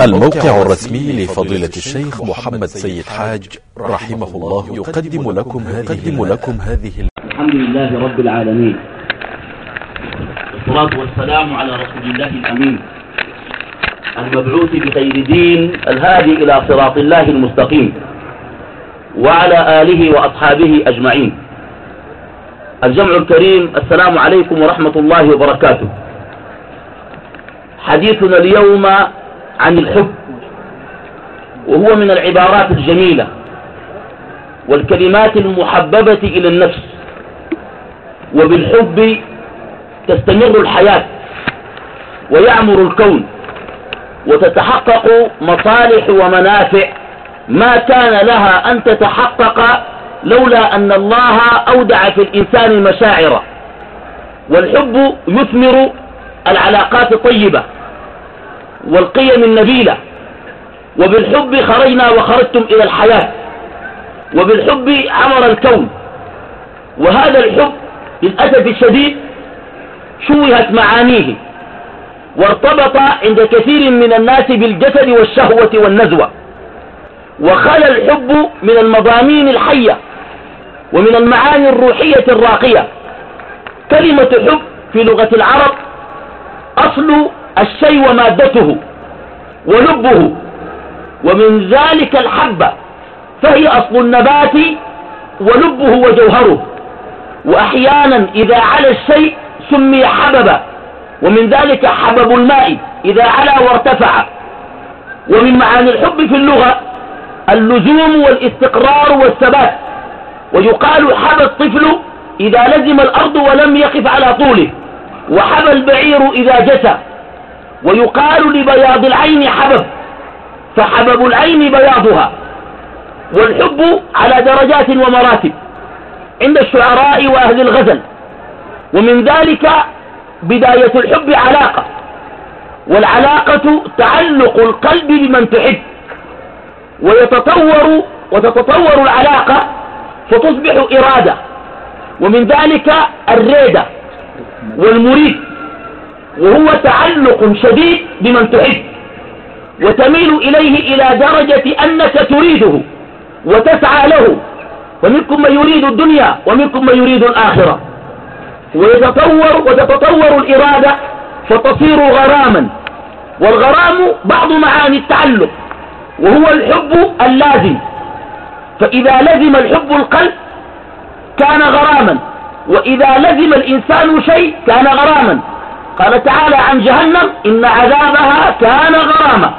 الموقع الرسمي لفضيلة الشيخ محمد سيد حاج رحمه الله يقدم لكم هذه, لكم هذه الحمد لله رب العالمين. والصلاة والسلام على رسول الله الأمين. المبعوث بخير دين الهادي إلى صراط الله المستقيم. وعلى آله وأصحابه أجمعين. الجمع الكريم السلام عليكم ورحمة الله وبركاته. حديثنا اليوم عن الحب. وهو من العبارات الجميلة والكلمات المحببة إلى النفس. وبالحب تستمر الحياة ويعمر الكون وتتحقق مصالح ومنافع. ما كان لها أن تتحقق لولا أن الله أودع في الإنسان مشاعر والحب يثمر العلاقات الطيبة. والقيم النبيلة. وبالحب خرجنا وخرجتم إلى الحياة. وبالحب عمر الكون. وهذا الحب للأسف الشديد شوهت معانيه وارتبط عند كثير من الناس بالجسد والشهوة والنزوة. وخلى الحب من المضامين الحية ومن المعاني الروحية الراقية. كلمة حب في لغة العرب أصل الشيء ومادته ولبه ومن ذلك الحبة فهي أصل النبات ولبه وجوهره وأحيانا إذا على الشيء سمي حببا ومن ذلك حبب الماء إذا علا وارتفع ومن معاني الحب في اللغة اللزوم والاستقرار والثبات ويقال حبى الطفل إذا لزم الأرض ولم يقف على طوله وحبى البعير إذا جسى ويقال لبياض العين حبب فحبب العين بياضها والحب على درجات ومراتب عند الشعراء وأهل الغزل ومن ذلك بداية الحب علاقة والعلاقة تعلق القلب بمن تحب ويتطور وتتطور العلاقة فتصبح إرادة ومن ذلك الريدة والمريد. وهو تعلق شديد بمن تحب. وتميل إليه إلى درجة أنك تريده وتسعى له. ومنكم من يريد الدنيا ومنكم من يريد الآخرة. ويتطور وتتطور الإرادة فتصير غراما. والغرام بعض معاني التعلق. وهو الحب اللازم. فإذا لزم الحب القلب كان غراما. وإذا لزم الإنسان شيء كان غراما. قال تعالى عن جهنم إن عذابها كان غراما.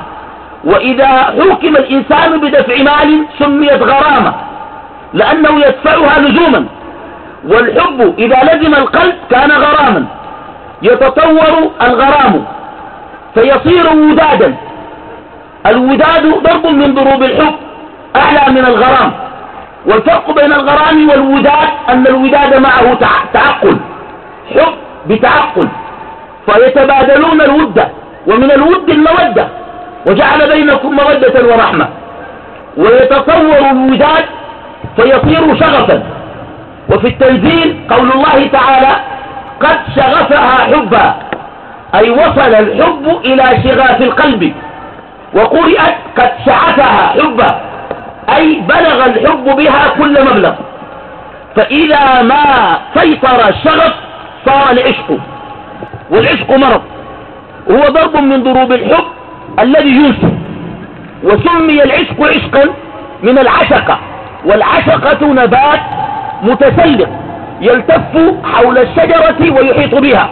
وإذا حكم الإنسان بدفع مال سميت غرامة لأنه يدفعها لزوما. والحب إذا لزم القلب كان غراما. يتطور الغرام. فيصير ودادا الوداد ضرب من ضروب الحب. أعلى من الغرام. والفرق بين الغرام والوداد أن الوداد معه تعقل. حب بتعقل. فيتبادلون الود ومن الود المودة وجعل بينكم مودة ورحمة. ويتصور الوداد فيصير شغفا. وفي التنزيل قول الله تعالى قد شغفها حبا أي وصل الحب إلى شغاف القلب. وقرئت قد شعفها حبا أي بلغ الحب بها كل مبلغ. فإذا ما سيطر الشغف صار العشق. والعشق مرض. وهو ضرب من ضروب الحب الذي ينسب وسمي العشق عشقا من العشقة. والعشقة نبات متسلق يلتف حول الشجرة ويحيط بها.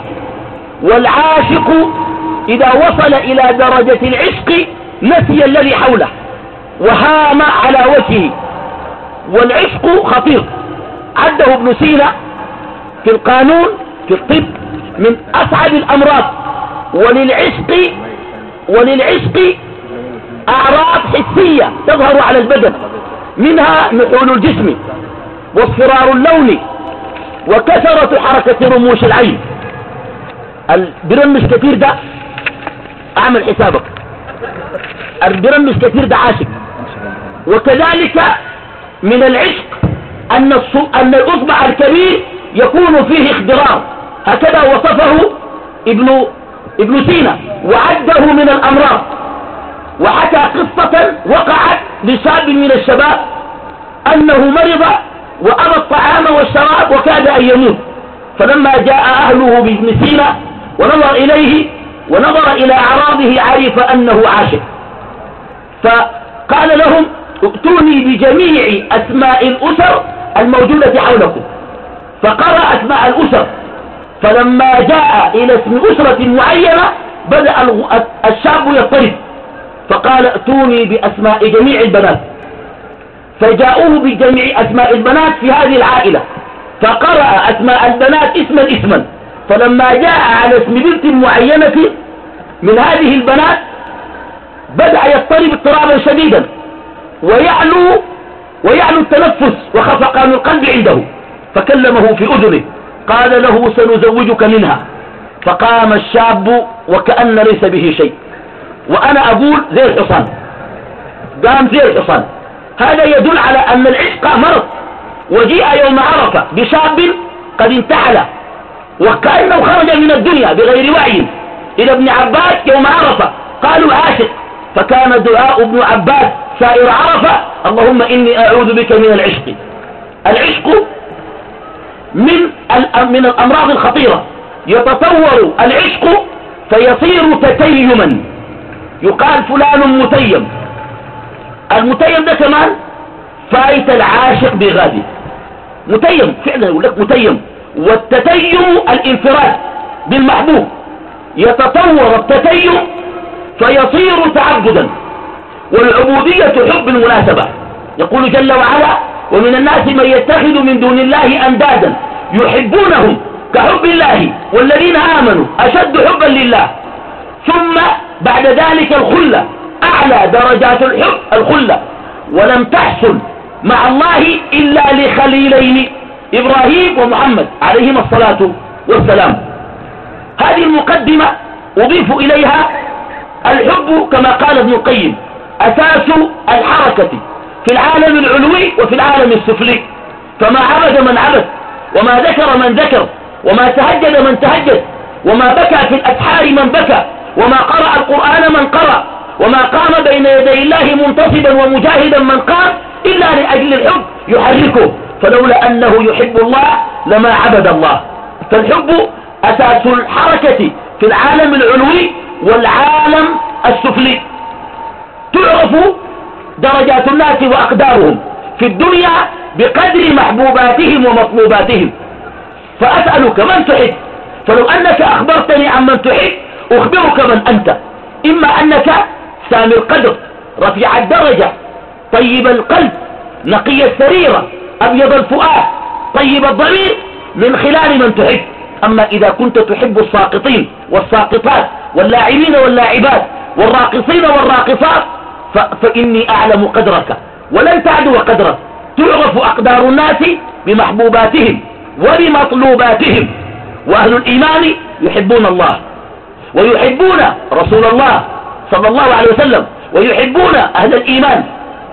والعاشق إذا وصل إلى درجة العشق نسي الذي حوله وهام على وجهه. والعشق خطير. عده ابن سينا في القانون في الطب من أصعب الأمراض. وللعشق وللعشق أعراض حسية تظهر على البدن. منها نحول الجسم واصفرار اللون وكثرة حركة رموش العين. البرمش كثير ده أعمل حسابك. البرمش كثير ده عاشق. وكذلك من العشق أن, أن الأصبع الكبير يكون فيه اخضرار هكذا وصفه ابن, ابن سينا. وعده من الأمراض. لشاب من الشباب أنه مرض وأبى الطعام والشراب وكاد أن يموت. فلما جاء أهله بابن سينا ونظر إليه ونظر إلى أعراضه عرف أنه عاشق فقال لهم ائتوني بجميع أسماء الأسر الموجودة حولكم. فقرأ أسماء الأسر. فلما جاء إلى اسم أسرة معينة بدأ الشاب يضطرب فقال ائتوني بأسماء جميع البنات. فجاءوه بجميع أسماء البنات في هذه العائلة. فقرأ أسماء البنات اسما اسما. فلما جاء على اسم بنت معينة من هذه البنات بدأ يضطرب اضطرابا شديدا. ويعلو ويعلو التنفس وخفقان القلب عنده. فكلمه في أذنه. قال له سنزوجك منها. فقام الشاب وكأن ليس به شيء. وأنا أقول زي الحصان. قام زي الحصان. هذا يدل على أن العشق مرض. وجيء يوم عرفة بشاب قد انتحل. وكأنه خرج من الدنيا بغير وعي. إلى ابن عباس يوم عرفة. قالوا عاشق. فكان دعاء ابن عباس سائر عرفة. اللهم إني أعوذ بك من العشق. العشق من من الأمراض الخطيرة. يتطور العشق فيصير تتيما. يقال فلان متيم. المتيم ده كمان فايت العاشق بغادي. متيم فعلا يقول لك متيم. والتتيم الانفراد بالمحبوب. يتطور التتيم فيصير تعبدا. والعبودية حب المناسبة. يقول جل وعلا ومن الناس من يتخذ من دون الله أندادا يحبونهم كحب الله والذين آمنوا أشد حبا لله. ثم بعد ذلك الخلة أعلى درجات الحب الخلة. ولم تحصل مع الله إلا لخليلين إبراهيم ومحمد عليهما الصلاة والسلام. هذه المقدمة أضيف إليها الحب كما قال ابن القيم أساس الحركة. في العالم العلوي وفي العالم السفلي. فما عبد من عبد وما ذكر من ذكر وما تهجد من تهجد وما بكى في الأسحار من بكى وما قرأ القرآن من قرأ وما قام بين يدي الله منتصبا ومجاهدا من قام إلا لأجل الحب يحركه. فلولا أنه يحب الله لما عبد الله. فالحب أساس الحركة في العالم العلوي والعالم السفلي. تعرف درجات الناس وأقدارهم في الدنيا بقدر محبوباتهم ومطلوباتهم. فأسألك من تحب. فلو أنك أخبرتني عن من تحب أخبرك من أنت. إما أنك سامي القدر رفيع الدرجة طيب القلب نقي السريرة أبيض الفؤاد طيب الضمير من خلال من تحب. أما إذا كنت تحب الساقطين والساقطات واللاعبين واللاعبات والراقصين والراقصات فإني أعلم قدرك ولن تعدو قدرك. تعرف أقدار الناس بمحبوباتهم وبمطلوباتهم. وأهل الإيمان يحبون الله ويحبون رسول الله صلى الله عليه وسلم ويحبون أهل الإيمان.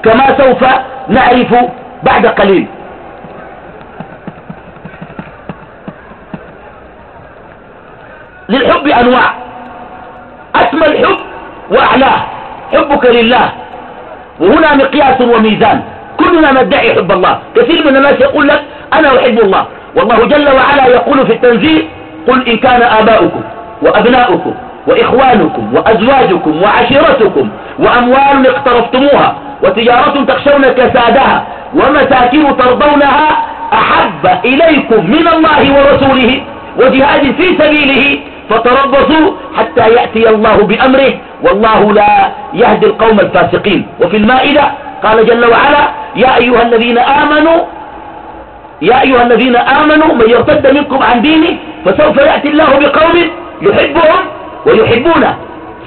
كما سوف نعرف بعد قليل. للحب أنواع أسمى الحب وأعلاه. حبك لله. وهنا مقياس وميزان. كلنا ندعي حب الله. كثير من الناس يقول لك أنا أحب الله. والله جل وعلا يقول في التنزيل قل إن كان آباؤكم وأبناؤكم وإخوانكم وأزواجكم وعشيرتكم وأموال اقترفتموها وتجارة تخشون كسادها ومساكن ترضونها أحب إليكم من الله ورسوله وجهاد في سبيله فتربصوا حتى يأتي الله بأمره والله لا يهدي القوم الفاسقين. وفي المائدة قال جل وعلا يا أيها الذين آمنوا يا أيها الذين آمنوا من يرتد منكم عن دينه فسوف يأتي الله بقوم يحبهم ويحبونه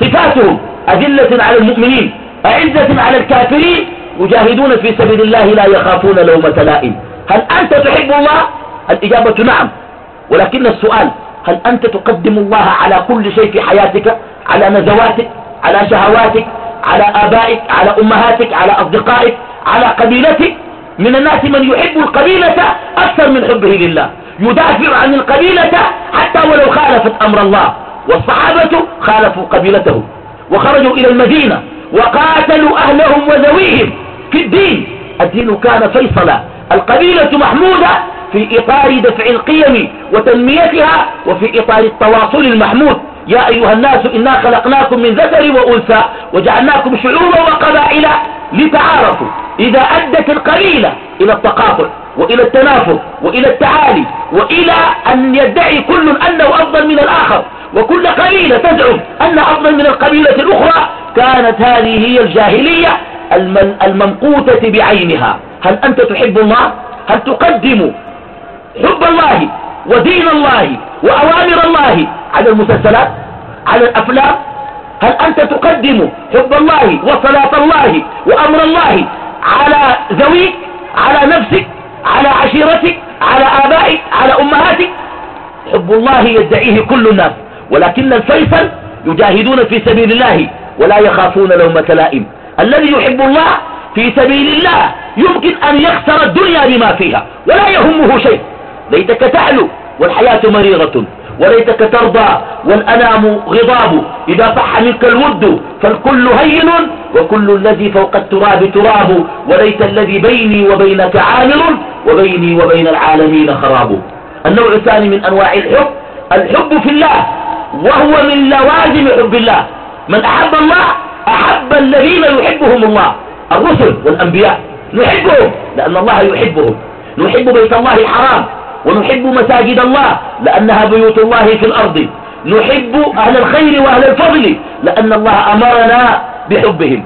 صفاتهم. أذلة على المؤمنين أعزة على الكافرين. يجاهدون في سبيل الله لا يخافون لومة لائم. هل أنت تحب الله؟ الإجابة نعم. ولكن السؤال هل أنت تقدم الله على كل شيء في حياتك؟ على نزواتك؟ على شهواتك على آبائك على أمهاتك على أصدقائك على قبيلتك. من الناس من يحب القبيلة أكثر من حبه لله. يدافع عن القبيلة حتى ولو خالفت أمر الله. والصحابة خالفوا قبيلته. وخرجوا إلى المدينة وقاتلوا أهلهم وذويهم. في الدين الدين كان فيصلا. القبيلة محمودة في إطار دفع القيم وتنميتها وفي إطار التواصل المحمود. يا أيها الناس إنا خلقناكم من ذكر وأنثى وجعلناكم شعوبا وقبائل لتعارفوا إذا أدت القبيلة إلى التقاطع وإلى التنافر وإلى التعالي وإلى أن يدعي كل أنه أفضل من الآخر وكل قبيلة تزعم أن أفضل من القبيلة الأخرى كانت هذه هي الجاهلية الممقوتة بعينها. هل أنت تحب الله؟ هل تقدم حب الله ودين الله وأوامر الله. على المسلسلات على الأفلام. هل أنت تقدم حب الله وصلاة الله وأمر الله على ذويك على نفسك على عشيرتك على آبائك على أمهاتك؟ حب الله يدعيه كل الناس ولكن الفيصل يجاهدون في سبيل الله ولا يخافون لومة لائم الذي يحب الله في سبيل الله يمكن أن يخسر الدنيا بما فيها ولا يهمه شيء. ليتك تعلو والحياة مريرة وليتك ترضى والأنام غضاب. إذا صح منك الود فالكل هين وكل الذي فوق التراب تراب. وليت الذي بيني وبينك عامر وبيني وبين العالمين خراب. النوع الثاني من أنواع الحب الحب في الله وهو من لوازم حب الله. من أحب الله أحب الذين يحبهم الله. الرسل والأنبياء نحبهم لأن الله يحبهم. نحب بيت الله الحرام ونحب مساجد الله لأنها بيوت الله في الأرض. نحب أهل الخير وأهل الفضل لأن الله أمرنا بحبهم.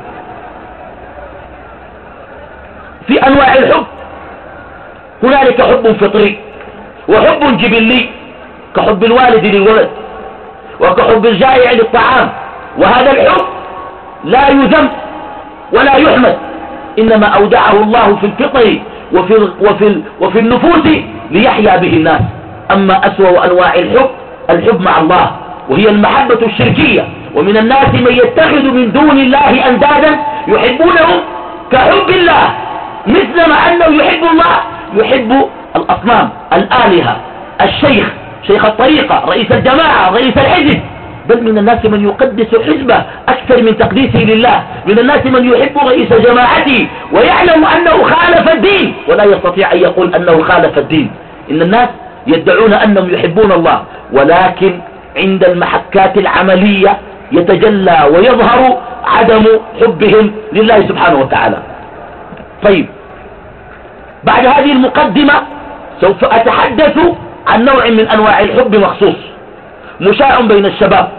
في أنواع الحب هنالك حب فطري وحب جبلي كحب الوالد للولد وكحب الجائع للطعام. وهذا الحب لا يذم ولا يحمد إنما أودعه الله في الفطر وفي, وفي, وفي النفوس ليحيا به الناس. أما أسوأ أنواع الحب الحب مع الله وهي المحبة الشركية. ومن الناس من يتخذ من دون الله أندادا يحبونهم كحب الله. مثل ما أنه يحب الله يحب الأصنام الآلهة الشيخ شيخ الطريقة رئيس الجماعة رئيس الحزب. بل من الناس من يقدس حزبه أكثر من تقديسه لله. من الناس من يحب رئيس جماعته ويعلم أنه خالف الدين. ولا يستطيع أن يقول أنه خالف الدين. إن الناس يدعون أنهم يحبون الله. ولكن عند المحكات العملية يتجلى ويظهر عدم حبهم لله سبحانه وتعالى. طيب. بعد هذه المقدمة سوف أتحدث عن نوع من أنواع الحب مخصوص. مشاع بين الشباب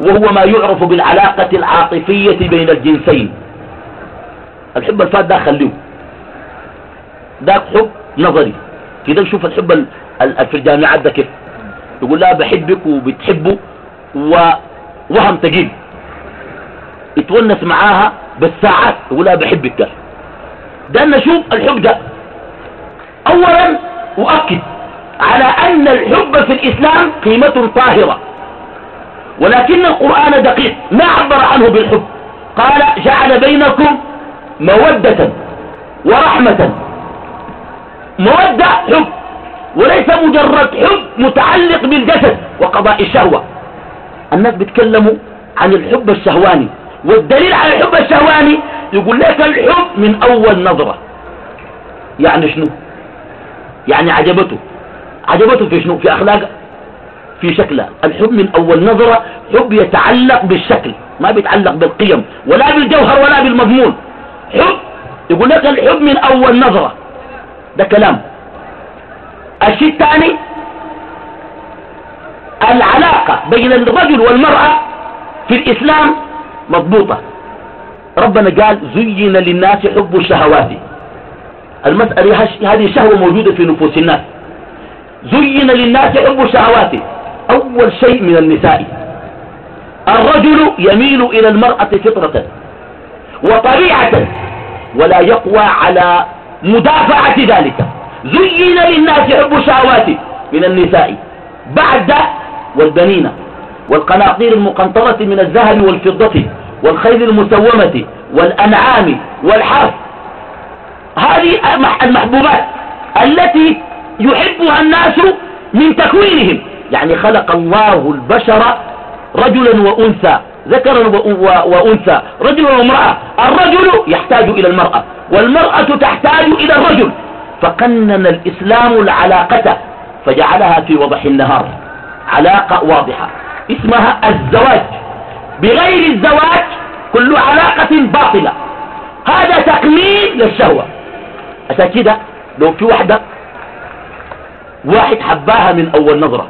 وهو ما يعرف بالعلاقة العاطفية بين الجنسين. الحب الفات ده خليه. ذاك حب نظري. كده نشوف الحب في الجامعات ده كيف. يقول لها بحبك وبتحبه ووهم تجيب. يتونس معاها بالساعات. يقول لها بحبك ده. ده نشوف الحب ده. اولا اؤكد على أن الحب في الإسلام قيمة طاهرة. ولكن القرآن دقيق ما عبر عنه بالحب. قال جعل بينكم مودة ورحمة. مودة حب وليس مجرد حب متعلق بالجسد وقضاء الشهوة. الناس بيتكلموا عن الحب الشهواني والدليل على الحب الشهواني يقول لك الحب من أول نظرة. يعني شنو؟ يعني عجبته. عجبته في شنو؟ في أخلاقه في شكله. الحب من أول نظرة حب يتعلق بالشكل ما بيتعلق بالقيم ولا بالجوهر ولا بالمضمون. حب يقول لك الحب من أول نظرة. ده كلام. الشيء الثاني العلاقة بين الرجل والمرأة في الإسلام مضبوطة. ربنا قال زين للناس حب الشهوات. المسألة هذه شهوة موجودة في نفوس الناس. زين للناس حب الشهوات أول شيء من النساء. الرجل يميل إلى المرأة فطرة وطبيعة ولا يقوى على مدافعة ذلك. زين للناس حب الشهوات من النساء. بعد والبنين والقناطير المقنطرة من الذهب والفضة والخيل المسومة والأنعام والحرث. هذه المحبوبات التي يحبها الناس من تكوينهم. يعني خلق الله البشر رجلا وأنثى ذكر وأنثى رجل وامرأة. الرجل يحتاج إلى المرأة والمرأة تحتاج إلى الرجل. فقنن الإسلام العلاقة فجعلها في وضح النهار. علاقة واضحة. اسمها الزواج. بغير الزواج كل علاقة باطلة. هذا تقليل للشهوة. عشان كده لو في واحدة واحد حباها من أول نظرة.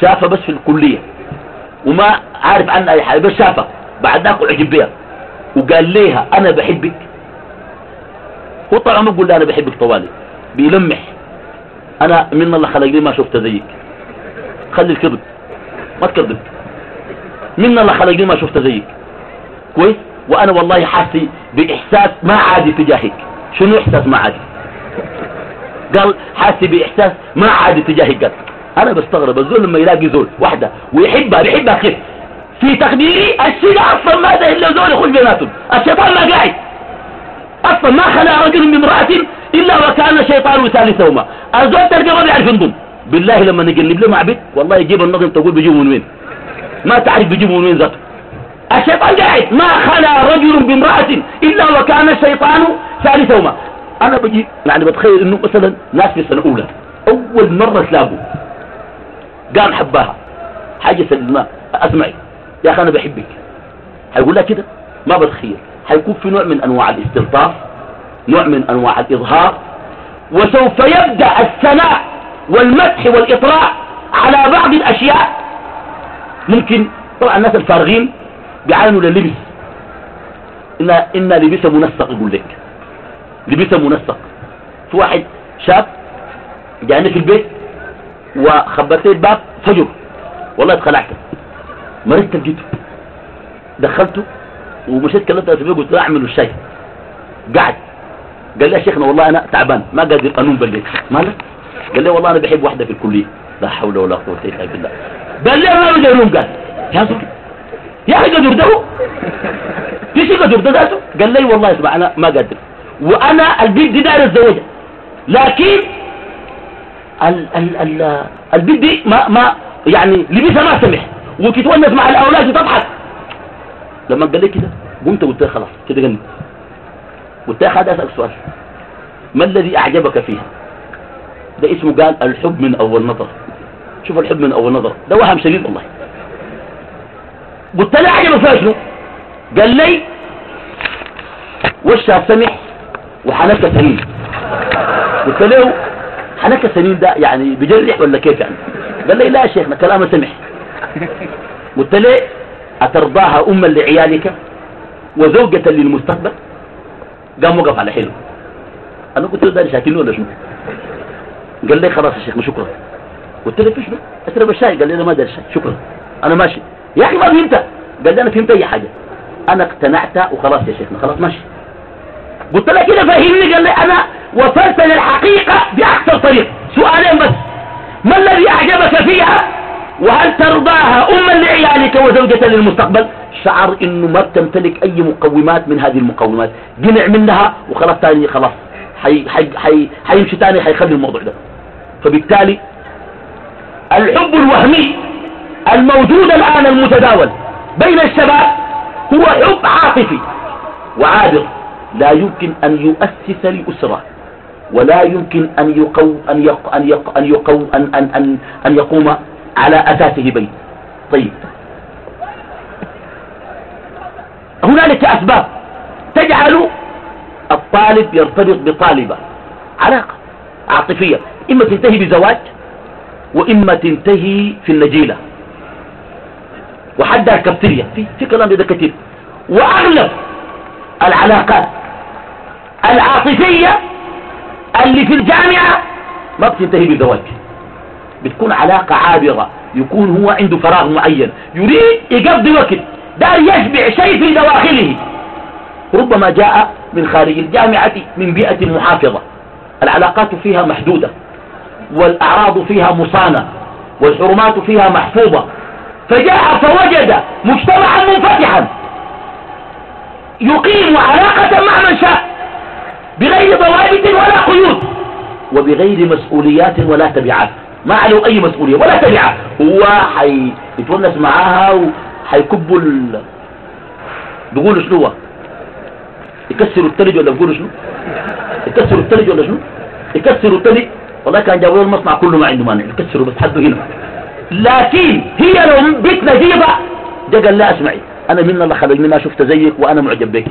شافها بس في الكلية. وما عارف عنها أي حاجة بس شافها. بعد ذاك عجب بها وقال ليها أنا بحبك. هو طبعا ما بقول لها أنا بحبك طوالي. بيلمح. أنا من الله خلقني ما شفت زيك. خلي الكذب. ما تكذب. من الله خلقني ما شفت زيك. كويس؟ وأنا والله حاسي بإحساس ما عادي تجاهك. شنو إحساس ما عادي؟ قال حاسي بإحساس ما عادي تجاهك قال أنا بستغرب الزول لما يلاقي زول واحدة ويحبها بيحبها كيف؟ في تقديري الشيء أصلا ما ده إلا زول يخش بيناتهم. الشيطان ما قاعد. أصلا ما خلى رجل من امرأة إلا وكان الشيطان ثالثهما. الزول تلقى ما بيعرف ينضم. بالله لما نقلب له مع بيت والله يجيب النظم تقول بيجيبه من وين؟ ما تعرف بيجيبه من وين ذاته. الشيطان قاعد. ما خلى رجل بامرأة إلا وكان الشيطان ثالثهما. أنا بجي يعني بتخيل إنه مثلا ناس في السنة الأولى أول مرة تلاقوا قام حباها حاجة سلمى أسمعي يا أخي أنا بحبك. هيقول لها كده؟ ما بتخيل. هيكون في نوع من أنواع الاستلطاف نوع من أنواع الإظهار وسوف يبدأ الثناء والمدح والإطراء على بعض الأشياء. ممكن طبعا الناس الفارغين بيعانوا للبس. إن, إن لبسه منسق يقول لك. لبسه منسق. في واحد شاب جاني في البيت وخبرت الباب فجر. والله اتخلعت. مريت لقيته دخلته ومشيت كلمت أسبوع قلت له اعمل الشاي. قعد. قال لي يا شيخنا والله أنا تعبان ما قادر أنوم بالليل. مالك؟ قال لي والله أنا بحب واحدة في الكلية. لا حول ولا قوة إلا بالله. قال لي ما بقدر أنوم قال. يا زول يا أخي قدر ده في شيء قدر ده ذاته؟ قال لي والله اسمع أنا ما قادر. وأنا البنت دي داير الزوجه لكن ال ال ال البنت دي ما ما يعني لبسها ما سمح. وتتونس مع الأولاد وتضحك. لما قال لي كده قمت قلت له خلاص كده قال قلت له هذا أسألك سؤال. ما الذي أعجبك فيها؟ ده اسمه قال الحب من أول نظر. شوف الحب من أول نظر. ده وهم شديد والله. قلت له اعجبك فيها شنو؟ قال لي وشها سمح. وحنكها سنين قلت له حنكها سنين ده يعني بجرح ولا كيف يعني؟ قال لي لا يا شيخنا كلامه سمح. قلت له أترضاها أما لعيالك وزوجة للمستقبل؟ قام وقف على حلو أنا قلت له ده شاكلني ولا شنو؟ قال لي خلاص يا شيخ شكرا. قلت له في شنو اشرب الشاي. قال لي أنا ما أدري الشاي. شكرا. أنا ماشي. يا أخي ما فهمت. قال لي أنا فهمت أي حاجة. أنا اقتنعت وخلاص يا شيخنا خلاص ماشي. قلت له كده فهمني قال لي أنا وصلت للحقيقة باحسن طريق. سؤالين بس. ما الذي أعجبك فيها؟ وهل ترضاها أما لعيالك وزوجة للمستقبل؟ شعر إنه ما بتمتلك أي مقومات من هذه المقومات. قنع منها وخلاص تاني خلاص. حي حي حي حيمشي تاني حيخلي الموضوع ده. فبالتالي الحب الوهمي الموجود الآن المتداول بين الشباب هو حب عاطفي وعابر. لا يمكن أن يؤسس لأسرة ولا يمكن أن يقو أن يق أن يق أن يقو أن أن أن, أن يقوم على أساسه بيت. طيب. هنالك أسباب تجعل الطالب يرتبط بطالبة. علاقة عاطفية. إما تنتهي بزواج وإما تنتهي في النجيلة. وحدها الكافتيريا في في كلام ده كثير. وأغلب العلاقات العاطفية اللي في الجامعة ما بتنتهي بزواج. بتكون علاقة عابرة يكون هو عنده فراغ معين يريد يقضي وقت دار يشبع شيء في دواخله. ربما جاء من خارج الجامعة من بيئة محافظة. العلاقات فيها محدودة والأعراض فيها مصانة والحرمات فيها محفوظة. فجاء فوجد مجتمعا منفتحا. يقيم علاقة مع من شاء. بغير ضوابط ولا قيود. وبغير مسؤوليات ولا تبعات. ما عليه أي مسؤولية ولا تبعات هو حيتونس معاها حيكبوا ال... بيقولوا شنو هو؟ يكسروا التلج ولا بيقولوا شنو؟ يكسروا التلج ولا شنو؟ يكسروا التلج. والله كان جابوا المصنع كله ما عنده مانع. يكسروا بس حده هنا. لكن هي لو بيت نجيبة. جا قال لا أسمعي. أنا من الله خلقني ما شفت زيك وأنا معجب بك.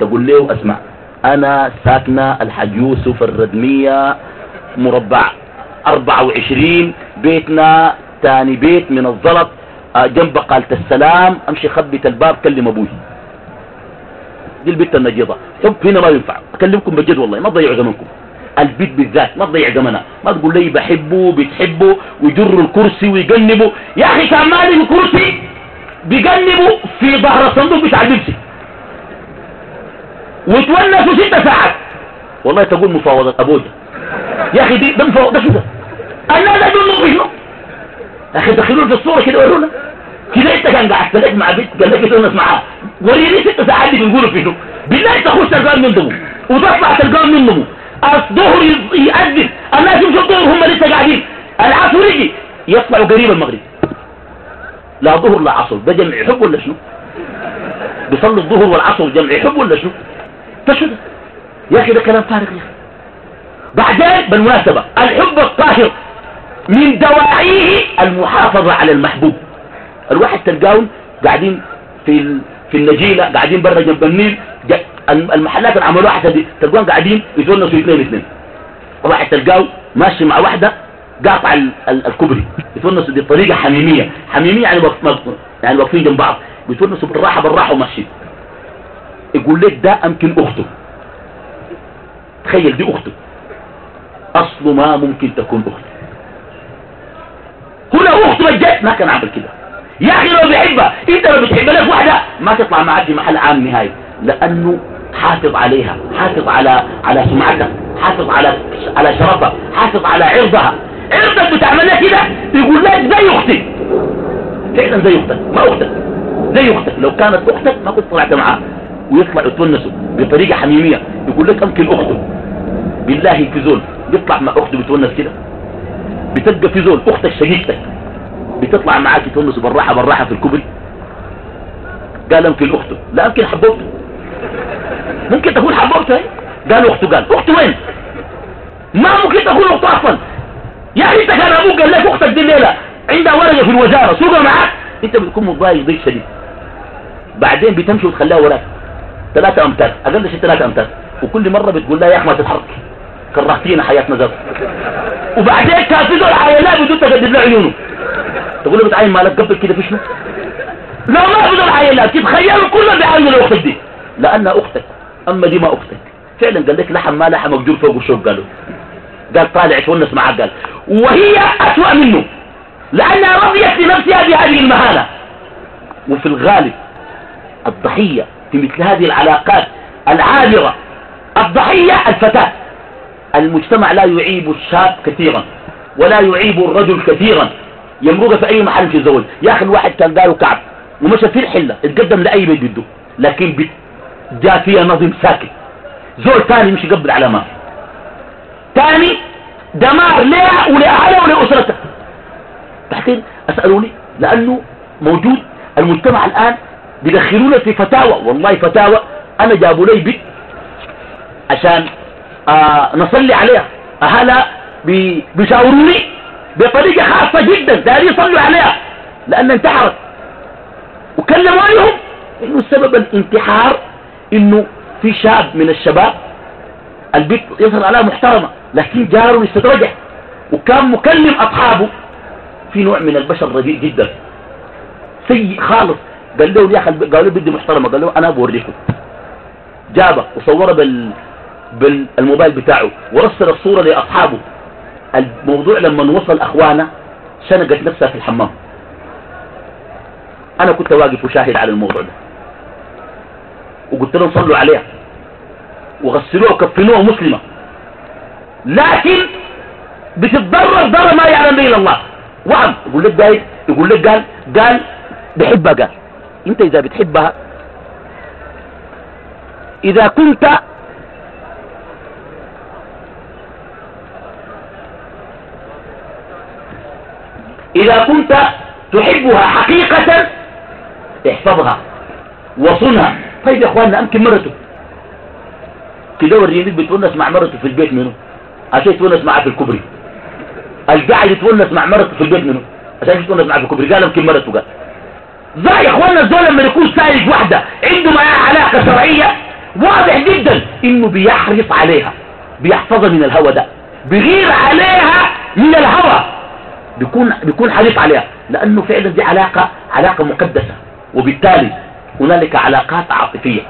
تقول له أسمع. أنا ساكنة الحاج يوسف الردمية مربع 24 بيتنا تاني بيت من الزلط آه، جنب قالة السلام أمشي خبت الباب كلم أبوي. دي البيت النجيضة. حب هنا ما ينفع. أكلمكم بجد والله ما تضيعوا زمنكم. البيت بالذات ما تضيع زمنها ما تقول لي بحبه بتحبه ويجر الكرسي ويجنبه. يا أخي كان مالي الكرسي؟ بيجنبه في ظهر الصندوق بتاع البيبسي. وتونسوا ست ساعات. والله تقول مفاوضة. ابويا يا أخي دي ده مفاوضة. شو ده؟ الناس دول شنو يا أخي دخلوه في الصورة كده ورونا كده أنت كان قاعد تلاقي مع بيت قال لك تونس معاه. وريني ست ساعات دي بنقولوا في شنو بالله تخش تلقاهم من دمه. وتطلع تلقاهم من دمه. الظهر يأذن. الناس يمشوا الظهر هم لسه قاعدين. العصر يجي. يطلعوا قريب المغرب. لا ظهر لا عصر. ده جمع يحب ولا شنو؟ بيصلي الظهر والعصر جمع يحب ولا شنو؟ شو ده يا أخي ده كلام فارغ يا أخي. بعدين بالمناسبة الحب الطاهر من دواعيه المحافظة على المحبوب. الواحد تلقاهم قاعدين في في النجيلة قاعدين برا جنب النيل المحلات اللي عملوها حسب تلقاهم قاعدين يتونسوا اثنين اثنين. واحد تلقاه ماشي مع واحدة قاطع الكبري يتونسوا دي طريقة حميمية. حميمية يعني يعني واقفين جنب بعض بيتونسوا بالراحة بالراحة وماشيين. يقول لك ده أمكن أخته. تخيل دي أخته. أصله ما ممكن تكون أخته. هنا أخته بجد ما كان عمل كده. يا أخي لو بيحبها أنت لو بتحب لك واحدة ما تطلع معك في محل عام نهائي. لأنه حافظ عليها حافظ على على سمعتها حافظ على على شرفها حافظ على عرضها. عرضك بتعملها كده يقول لك زي أختك فعلا زي أختك ما أختك زي أختك. لو كانت أختك ما كنت طلعت معاها. ويطلع يتونسوا بطريقة حميمية يقول لك امكن أخته. بالله في زول بيطلع مع أخته بتونس كده. بتلقى في زول أختك شقيقتك بتطلع معاك يتونسوا بالراحة بالراحة في الكبري قال يمكن أخته. لا يمكن حبوبته. ممكن تكون حبوبته قال أخته قال أخته وين؟ ما ممكن تكون أخته أصلا. يعني انت كان أبوك قال لك أختك دي الليلة عندها ورقة في الوزارة. سوقها معاك. أنت بتكون متضايق ضيق شديد. بعدين بتمشي وتخليها وراك. ثلاثة أمتار أقل شيء ثلاثة أمتار. وكل مرة بتقول لها يا ما تتحرك. كرهتينا حياتنا زاد وبعدين زول عيناه بدون تقدم له عيونه. تقول له بتعين مالك قبل كده في شنو؟ لا ما في زول عينات تتخيلوا كلهم بيعينوا لأختك دي. لانها أختك أما دي ما أختك. فعلا قال لك لحم ما لحم مقدور فوق الشوك قالوا. قال طالع تونس معاه قال. وهي أسوأ منه. لأنها رضيت لنفسها بهذه المهانة. وفي الغالب الضحية في مثل هذه العلاقات العابرة الضحية الفتاة. المجتمع لا يعيب الشاب كثيرا ولا يعيب الرجل كثيرا. يمرق في أي محل في الزواج يا أخي الواحد كان قاله كعب ومشى في الحلة اتقدم لأي بيت بده لكن بيت جاء فيها نظم ساكت زول ثاني مش يقبل على ما ثاني دمار لها ولأهلها ولأسرتها بعدين أسألوني لأنه موجود المجتمع الآن بيدخلونا في فتاوى. والله فتاوى. أنا جابوا لي بيت عشان آه نصلي عليها. أهلا بيشاوروني بطريقة خاصة جدا. داري يصلوا عليها لأن انتحرت. وكلموا عليهم. إنه سبب الانتحار إنه في شاب من الشباب البيت يظهر عليها محترمة لكن جاره يستدرجه. وكان مكلم أصحابه. في نوع من البشر رديء جدا. سيء خالص. قال له يا أخي قالوا بدي محترمة قال له أنا بوريكم. جابه وصوره بال بالموبايل بتاعه ورسل الصورة لأصحابه. الموضوع لما وصل اخوانا شنقت نفسها في الحمام. أنا كنت واقف وشاهد على الموضوع ده. وقلت لهم صلوا عليها وغسلوها وكفنوها مسلمة. لكن بتتضرر ضرر ما يعلم به إلا الله. وعم يقول لك قال يقول لك قال قال بحبها قال. انت اذا بتحبها اذا كنت اذا كنت تحبها حقيقة احفظها وصنها طيب يا اخواننا امكن مرته كده وريني بتونس مع مرته في البيت منه عشان يتونس معاه في الكبري القاعد يتونس مع مرته في البيت منه عشان يتونس معاه في الكبري قال يمكن مرته قال. زي يا اخواننا الزول لما يكون سايق واحدة عنده معاها علاقة شرعية واضح جدا إنه بيحرص عليها بيحفظها من الهوى ده بيغير عليها من الهوى بيكون بيكون حريص عليها لأنه فعلا دي علاقه علاقة مقدسة وبالتالي هنالك علاقات عاطفية.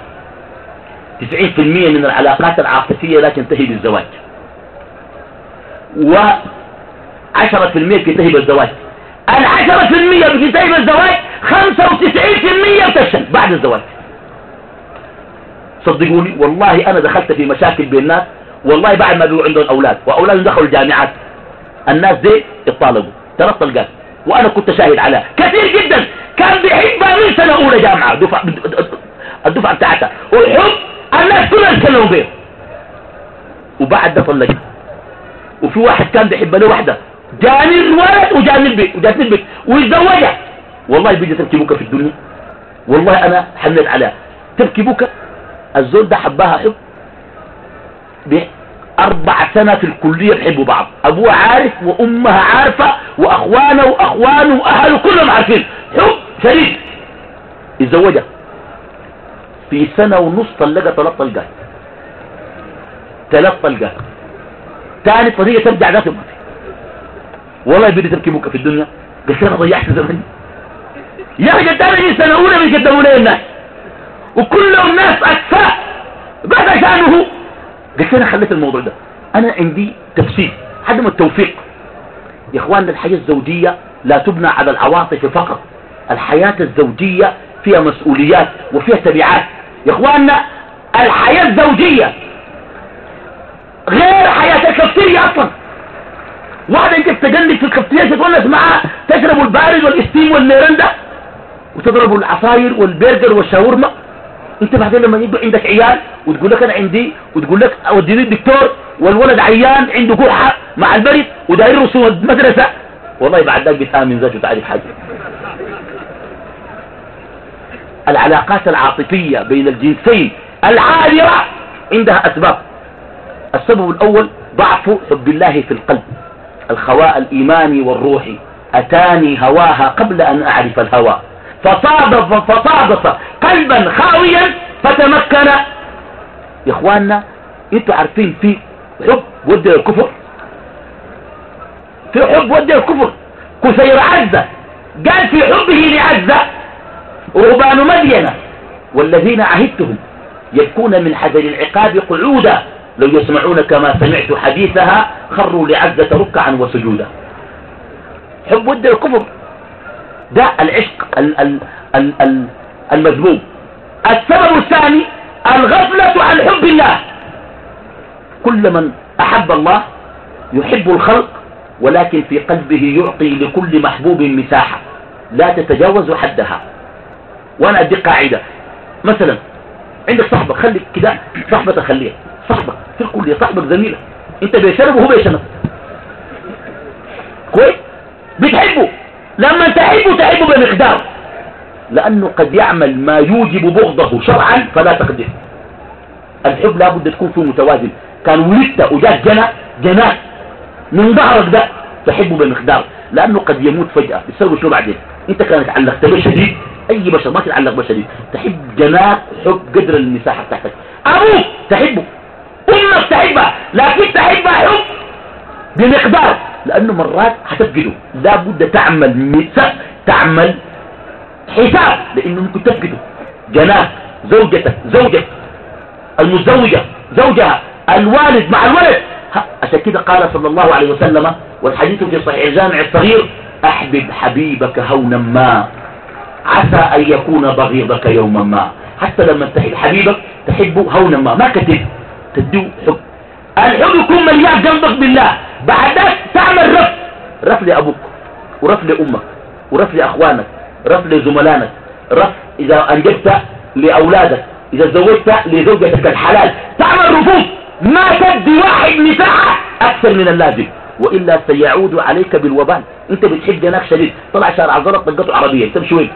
90% من العلاقات العاطفية لا تنتهي بالزواج. و 10% بتنتهي بالزواج. العشرة في المية بتنتهي بالزواج خمسة وتسعين في المية بتفشل بعد الزواج. صدقوني والله أنا دخلت في مشاكل بين الناس والله بعد ما بيقوا عندهم أولاد وأولادهم دخلوا الجامعات الناس دي اتطالبوا ثلاث طلقات وأنا كنت شاهد عليها كثير جدا كان بيحبها من سنة أولى جامعة دفعه الدفعة بتاعتها وحب الناس كلها يتكلموا بيه. وبعد ده طلقها وفي واحد كان بيحب له واحدة جاني الولد وجاني البيت وجاني البيت. ويتزوجها. والله بيجي تبكي بكى في الدنيا. والله أنا حنيت عليها. تبكي بكى الزول ده حبها حب. أربع سنة في الكلية بحبوا بعض. أبوها عارف وأمها عارفة وأخوانه وأخوانه وأهله كلهم عارفين. حب شديد يتزوجها. في سنة ونص طلقها ثلاث طلقات. ثلاث طلقات. ثاني طريقة ترجع ذات ما والله بدي تبكي بكى في الدنيا. قلت أنا ضيعت زمني. يا أخي قدامي سنة أولى بيقدموا لي الناس. وكلهم الناس أكفاء. بعد شأنه قلت أنا خليت الموضوع ده. أنا عندي تفسير. عدم التوفيق. يا اخواننا الحياة الزوجية لا تبنى على العواطف فقط. الحياة الزوجية فيها مسؤوليات وفيها تبعات. يا اخواننا الحياة الزوجية غير حياة الكفتيريا أصلا. واحد انت تجنك في الكفتيريا تتونس معاه تشربوا البارد والاستيم والميرندا وتضربوا العصاير والبرجر والشاورما. انت بعدين لما يبقى عندك عيال وتقول لك أنا عندي وتقول لك أوديني الدكتور والولد عيان عنده قرحه مع البرد وداير رسوم المدرسة. والله بعد ذلك بتامن ذاته وتعرف حاجة. العلاقات العاطفية بين الجنسين العالية عندها أسباب. السبب الأول ضعف حب الله في القلب. الخواء الإيماني والروحي. أتاني هواها قبل أن أعرف الهوى فصادف فصادف قلبا خاويا فتمكن. يا إخواننا أنتوا عارفين في حب ودي الكفر. في حب ودي الكفر. كسير عزة. قال في حبه لعزة. رهبان مدينة. والذين عهدتهم يبكون من حذر العقاب قعودا. لو يسمعون كما سمعت حديثها خروا لعزة ركعا وسجودا. حب ودي الكفر. ده العشق المذموم. السبب الثاني الغفلة عن حب الله. كل من أحب الله يحب الخلق ولكن في قلبه يعطي لكل محبوب مساحة. لا تتجاوز حدها. وأنا ادي قاعدة. مثلا عندك صاحبك خليك كده صاحبة تخليها صاحبك في الكلية صاحبك زميلك. انت بيشرب وهو بيشرب. كويس؟ بتحبه. لما تحبه تحبه بمقدار. لأنه قد يعمل ما يوجب بغضه شرعا فلا تقدر. الحب لابد تكون فيه متوازن. كان ولدت وجاء جنى جناك من ظهرك ده تحبه بمقدار. لأنه قد يموت فجأة. بسبب شنو بعدين؟ انت كانت تعلقت به شديد. أي بشر ما تتعلق به شديد. تحب جناك حب قدر المساحة بتاعتك. أبوك تحبه. أمك تحبها لكن تحبها حب بمقدار لأنه مرات هتفقده لابد تعمل تعمل حساب لأنه ممكن تفقده. جناك زوجتك زوجك المزوجة زوجها الوالد مع الولد. عشان كده قال صلى الله عليه وسلم والحديث في صحيح الجامع الصغير أحبب حبيبك هونا ما عسى أن يكون بغيضك يوما ما. حتى لما تحب حبيبك تحبه هونا ما. ما كتب. تديه حب. الحب يكون مليان قلبك بالله. بعدك تعمل رف رف لأبوك ورف لأمك ورف لأخوانك رف لزملانك رف إذا أنجبت لأولادك إذا تزوجت لزوجتك الحلال. تعمل رفوف ما تدي واحد مساحة أكثر من اللازم. وإلا سيعود عليك بالوبال. أنت بتحب جناك شديد. طلع شارع الزلط طقته عربية. تمشي وين؟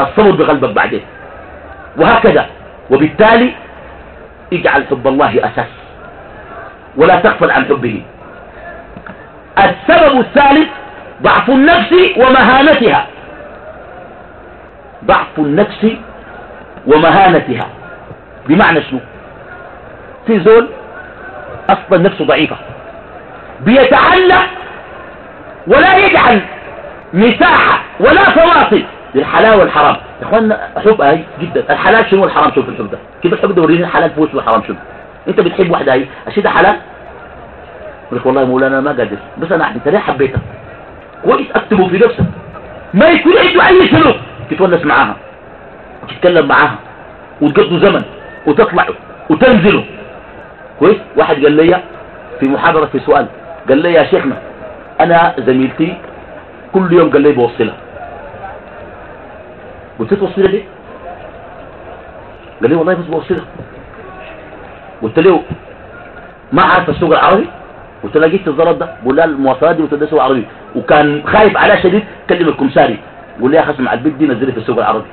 الصبر بقلبك بعدين. وهكذا. وبالتالي اجعل حب الله أساس. ولا تغفل عن حبه. السبب الثالث ضعف النفس ومهانتها. ضعف النفس ومهانتها. بمعنى شنو؟ في زول أصلا نفسه ضعيفة. بيتعلق ولا يجعل مساحة ولا فواصل للحلال والحرام. يا اخوانا حب اهي جدا. الحلال شنو والحرام؟ شنو في الحب ده. كيف الحب ده وريني الحلال فوش والحرام شنو؟ أنت بتحب واحدة اهي الشيء ده حلال؟ يقول لك والله مولانا ما قادر. بس أنا أنت ليه حبيتها؟ كويس أكتبه في نفسك. ما يكون عنده أي سلوك تتونس معاها. وتتكلم معاها. وتقضوا زمن. وتطلعوا. وتنزلوا. كويس؟ واحد قال لي في محاضرة في سؤال. قال لي يا شيخنا أنا زميلتي كل يوم قال لي بوصلها. قلت له توصلها ليه قال لي والله بس بوصلها قلت له ما عارف السوق العربي؟ قلت له لقيت الزلط ده؟ بقول لها المواصلات دي وتدرسوا عربي. وكان خايف عليها شديد كلم الكمساري. قول لي يا أخي اسمع البنت دي نزلي في السوق العربي.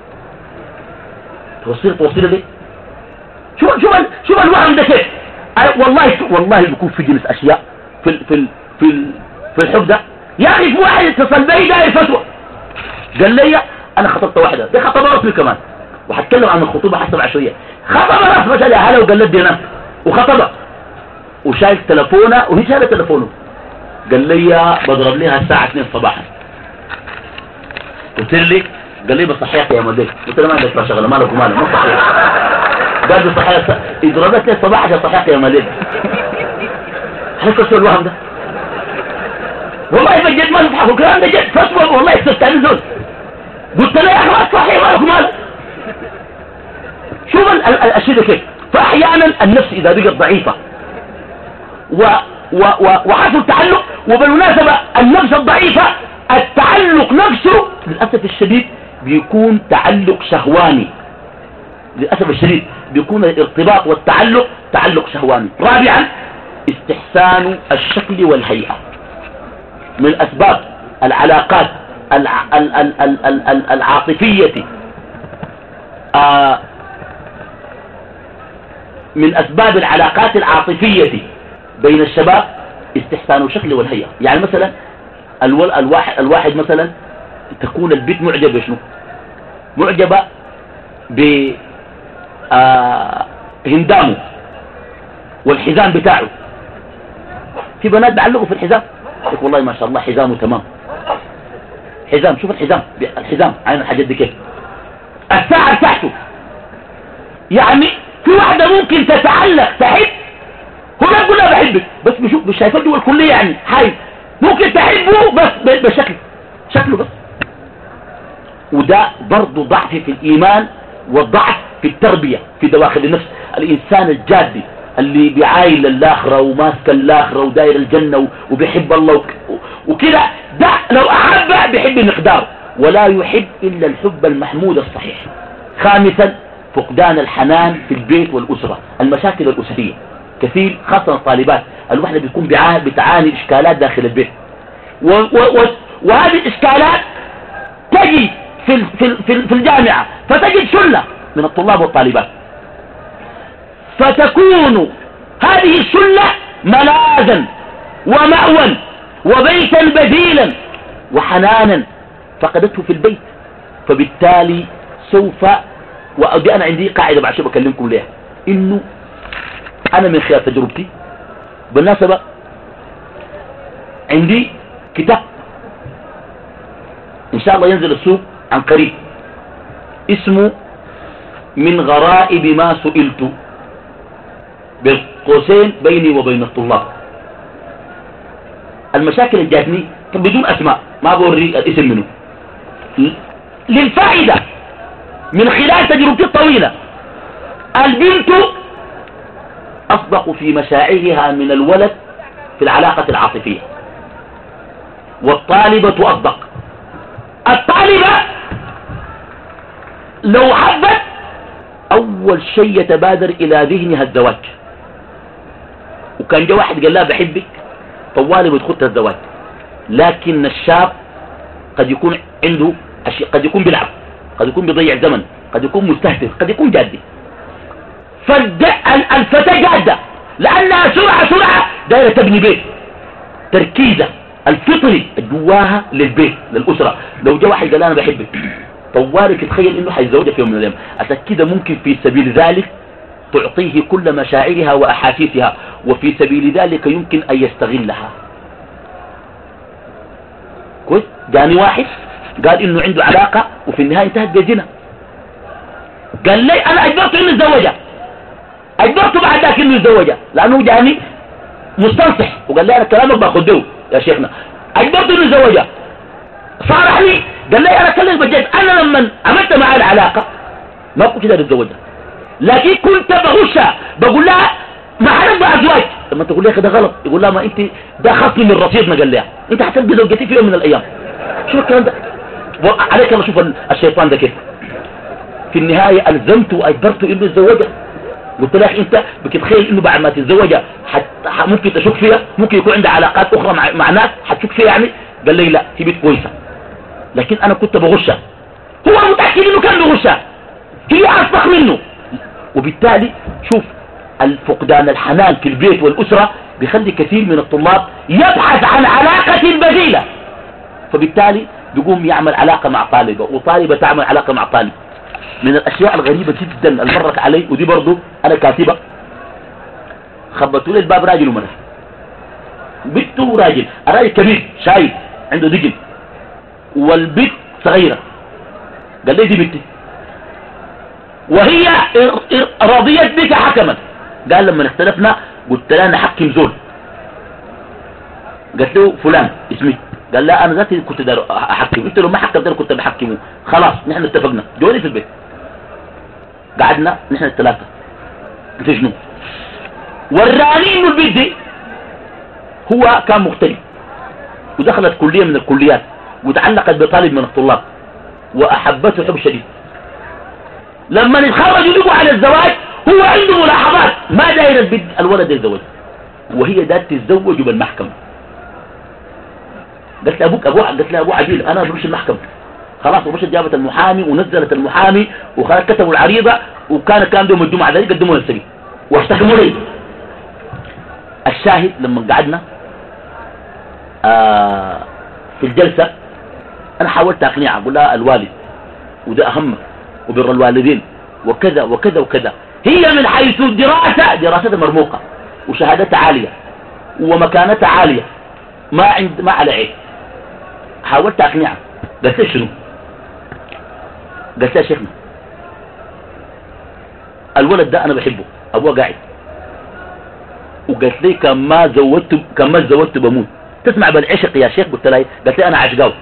توصيل توصيل ليه شوف شوف شوف الوهم ده كيف. والله والله بيكون في جنس أشياء في في في في الحب ده. يا أخي في واحد اتصل بي داير فتوى. قال لي أنا خطبت واحدة. دي خطبة رسمي كمان. وهتكلم عن الخطوبة حسب عشريه خطبة رسمي قال يا هلا وقال لي دينا وخطبة. وشايل تلفونه. وهي شايله تلفونه. قال لي بضرب لها الساعة 2 صباحا. قلت لي قال لي بصحيح يا مدير. قلت له ما عندك شغله مالك ومالك. ما صحيح. قال لي صحيح. يضربت لي الصباح عشان صحيح يا مدير. هل كسر الوهم ده؟ والله بجد ما نضحك الكلام ده جد فتوى والله استستعمل زول. قلت له يا أخي صحيح مالك ومالك شوف الشيء ده كيف؟ فأحيانا النفس إذا بقت ضعيفة و و و وحصل تعلق وبالمناسبة النفس الضعيفة التعلق نفسه للأسف الشديد بيكون تعلق شهواني. للأسف الشديد بيكون الارتباط والتعلق تعلق شهواني. رابعا استحسان الشكل والهيئة. من أسباب العلاقات العاطفية. آه، من أسباب العلاقات العاطفية بين الشباب استحسان الشكل والهيئة. يعني مثلا الواحد, الواحد مثلا تكون البيت معجبة شنو؟ معجبة آه هندامه والحزام بتاعه. في بنات بعلقوا في الحزام؟ يقول والله ما شاء الله حزامه تمام. حزام شوف الحزام الحزام عين الحاجات دي كيف الساعة بتاعته. يعني في واحدة ممكن تتعلق تحب. يقول لا بحبك. بس مش مش شايفاه جوه الكليه يعني حي ممكن تحبه بس بشكل شكله بس. وده برضه ضعف في الإيمان والضعف في التربية في دواخل النفس. الإنسان الجادي اللي بيعايل الآخرة وماسك الآخرة وداير الجنة وبيحب الله وكده ده لو أحب بيحب مقدار ولا يحب إلا الحب المحمود الصحيح. خامسا فقدان الحنان في البيت والأسرة المشاكل الأسرية. كثير خاصة الطالبات. الوحدة بتكون بتعاني إشكالات داخل البيت. و و و وهذه الإشكالات تجي في, في, في, في الجامعة. فتجد شلة من الطلاب والطالبات. فتكون هذه الشلة ملاذا ومأوى. وبيتا بديلا وحنانا فقدته في البيت فبالتالي سوف ودي أنا عندي قاعدة بعد شوي بكلمكم ليها إنه أنا من خلال تجربتي. بالنسبة عندي كتاب إن شاء الله ينزل السوق عن قريب. اسمه من غرائب ما سئلت بالقوسين بيني وبين الطلاب. المشاكل الجاتني بدون أسماء ما بوري الاسم منه. للفائدة من خلال تجربتي الطويلة. البنت أصدق في مشاعرها من الولد في العلاقة العاطفية. والطالبة أصدق. الطالبة لو حبت أول شيء يتبادر إلى ذهنها الزواج. وكان جاء واحد قال لها بحبك طوالي بتخدها الزواج. لكن الشاب قد يكون عنده قد يكون بيلعب قد يكون بيضيع زمن قد يكون مستهتر قد يكون جادي. فالفتاة جادة لأنها سرعة سرعة دايرة تبني بيت. تركيزة الفطري جواها للبيت للأسرة. لو جاء واحد قال أنا بحبك. طوالك تخيل إنه حيتزوجها في يوم من الأيام. كده ممكن في سبيل ذلك تعطيه كل مشاعرها وأحاسيسها وفي سبيل ذلك يمكن أن يستغلها. كويس؟ جاني واحد قال إنه عنده علاقة وفي النهاية انتهت بزنا قال لي أنا أجبرته إنه يتزوجها أجبرته بعد ذاك إنه يتزوجها لأنه جاني مستنصح. وقال لي أنا كلامك باخده يا شيخنا. أجبرته إنه يتزوجها صارح لي. قال لي أنا كلمك بجد أنا لما عملت معاه العلاقة ما كنت قادر أتزوجها. لكن كنت بغشها بقول لها ما حنبقى أزواج. لما تقول لي ده غلط يقول لها ما أنت ده خصني من رصيدنا قال لها أنت حتلقى زوجتي في يوم من الأيام. شو الكلام ده؟ عليك الله شوف الشيطان ده كيف. في النهاية ألزمته وأجبرته إنه يتزوجها. قلت لك أنت بتتخيل إنه بعد ما تتزوجها حت... ممكن تشك فيها؟ ممكن يكون عندها علاقات أخرى مع, مع ناس حتشك فيها يعني؟ قال لي لا في بيت كويسة. لكن أنا كنت بغشها. هو متأكد إنه كان بغشها. هي اصدق منه. وبالتالي شوف الفقدان الحنان في البيت والأسرة بيخلي كثير من الطلاب يبحث عن علاقة بديله فبالتالي بيقوم يعمل علاقة مع طالبة وطالبة تعمل علاقة مع طالب. من الأشياء الغريبة جدا اللي مرت علي ودي برضو أنا كاتبة. خبطوا لي الباب راجل ومنه بنته راجل الراجل كبير شايب عنده دقن. والبنت صغيرة. قال لي دي بنتي. وهي رضيت بك حكما. قال لما اختلفنا قلت لها نحكم زول. قالت له فلان اسمي. قال لا أنا ذاتي كنت دار احكم انت لو ما حكمت أنا كنت بحكمه خلاص نحن اتفقنا. جوني في البيت. قعدنا نحن الثلاثة. في شنو؟ وراني إنه البيت دي هو كان مختلف ودخلت كلية من الكليات وتعلقت بطالب من الطلاب وأحبته حب شديد. لما يتخرجوا يجوا على الزواج هو عنده ملاحظات. ما داير البنت الولد يتزوج. وهي دات تتزوج بالمحكمة. قالت لأبوك أبوه قالت لأبوه عجيل أنا بمشي المحكمة. خلاص ومشت جابت المحامي ونزلت المحامي وخلت كتبوا العريضة وكان كان يوم الجمعة ذلك قدموا للسبيل واحتكموا لي. الشاهد لما قعدنا آه في الجلسة أنا حاولت أقنعها أقول لها الوالد وده أهم. وبر الوالدين وكذا وكذا وكذا. هي من حيث الدراسة دراستها مرموقة وشهادتها عالية ومكانتها عالية ما عند ما على عين حاولت أقنعها قالت شنو؟ قالت يا شيخنا الولد ده أنا بحبه أبوه قاعد. وقالت لي كان ما زودت ما زودت بموت. تسمع بالعشق يا شيخ؟ قلت لها قالت لي أنا عشقاوي.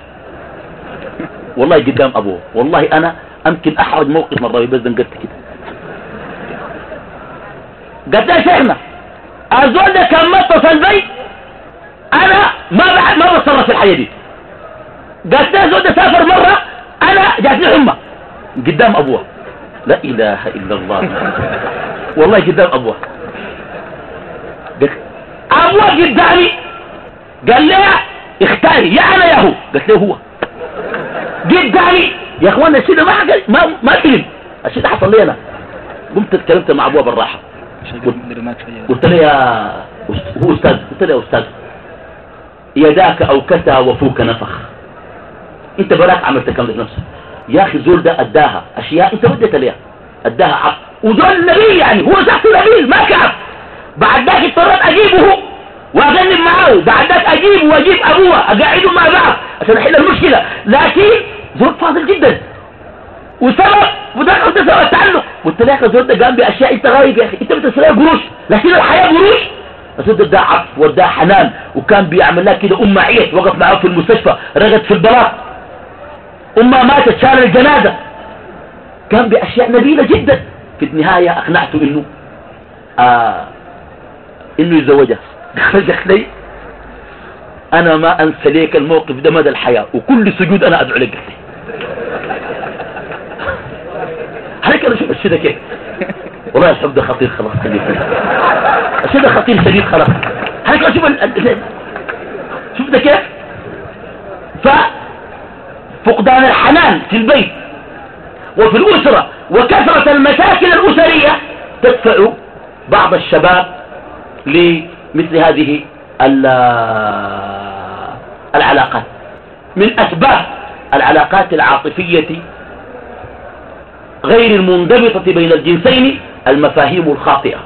والله قدام أبوه. والله أنا أمكن أحرج موقف مرة بس قلت كده. قالت لي يا شيخنا الزول ده كان ما اتصل بي أنا ما ما بتصرف في الحياة دي. لي الزول ده سافر مرة أنا جاتني حمى. قدام أبوه لا إله إلا الله. والله قدام أبوه أبوه قدامي. قال لي اختاري يا أنا يا هو. قلت له هو. قدامي. يا اخوانا الشيء ده ما حقل ما ما تلم الشيء ده حصل لي أنا. قمت اتكلمت مع أبوها بالراحة. قلت له يا هو أستاذ قلت له يا أستاذ يداك اوكتا وفوك نفخ. أنت براك عملت كم نفسك يا أخي زول ده أداها أشياء أنت بدت ليها. أداها عقل وزول نبي يعني هو شخص نبيل ما كعب. بعد ذاك اضطريت أجيبه واغنم معاه بعد ذاك اجيبه وأجيب أبوه أقعده مع بعض عشان احل المشكلة. لكن زول فاضل جدا. وسبب ودخل ده سبب التعلق. قلت له يا ده قام باشياء أنت غايب يا أخي؟ أنت بتسرق قروش. لكن الحياة قروش. الزول ده عطف واداه حنان. وكان بيعمل لها كده ام عيت وقف معاه في المستشفى رغت في البلاط. أمها ماتت شال الجنازة. كان بأشياء نبيلة جدا. في النهاية أقنعته إنه آه إنه يتزوجها. قالت لي. أنا ما أنسى ليك الموقف ده مدى الحياة. وكل سجود أنا أدعو لك. عليك أنا شوف الشيء ده كيف والله الحب ده خطير خلاص خليك الشيء ده خطير شديد خلاص؟ عليك أنا شوف شوف ده كيف فقدان الحنان في البيت وفي الأسرة وكثرة المشاكل الأسرية تدفع بعض الشباب لمثل هذه العلاقات. من أسباب العلاقات العاطفية غير المنضبطة بين الجنسين المفاهيم الخاطئة.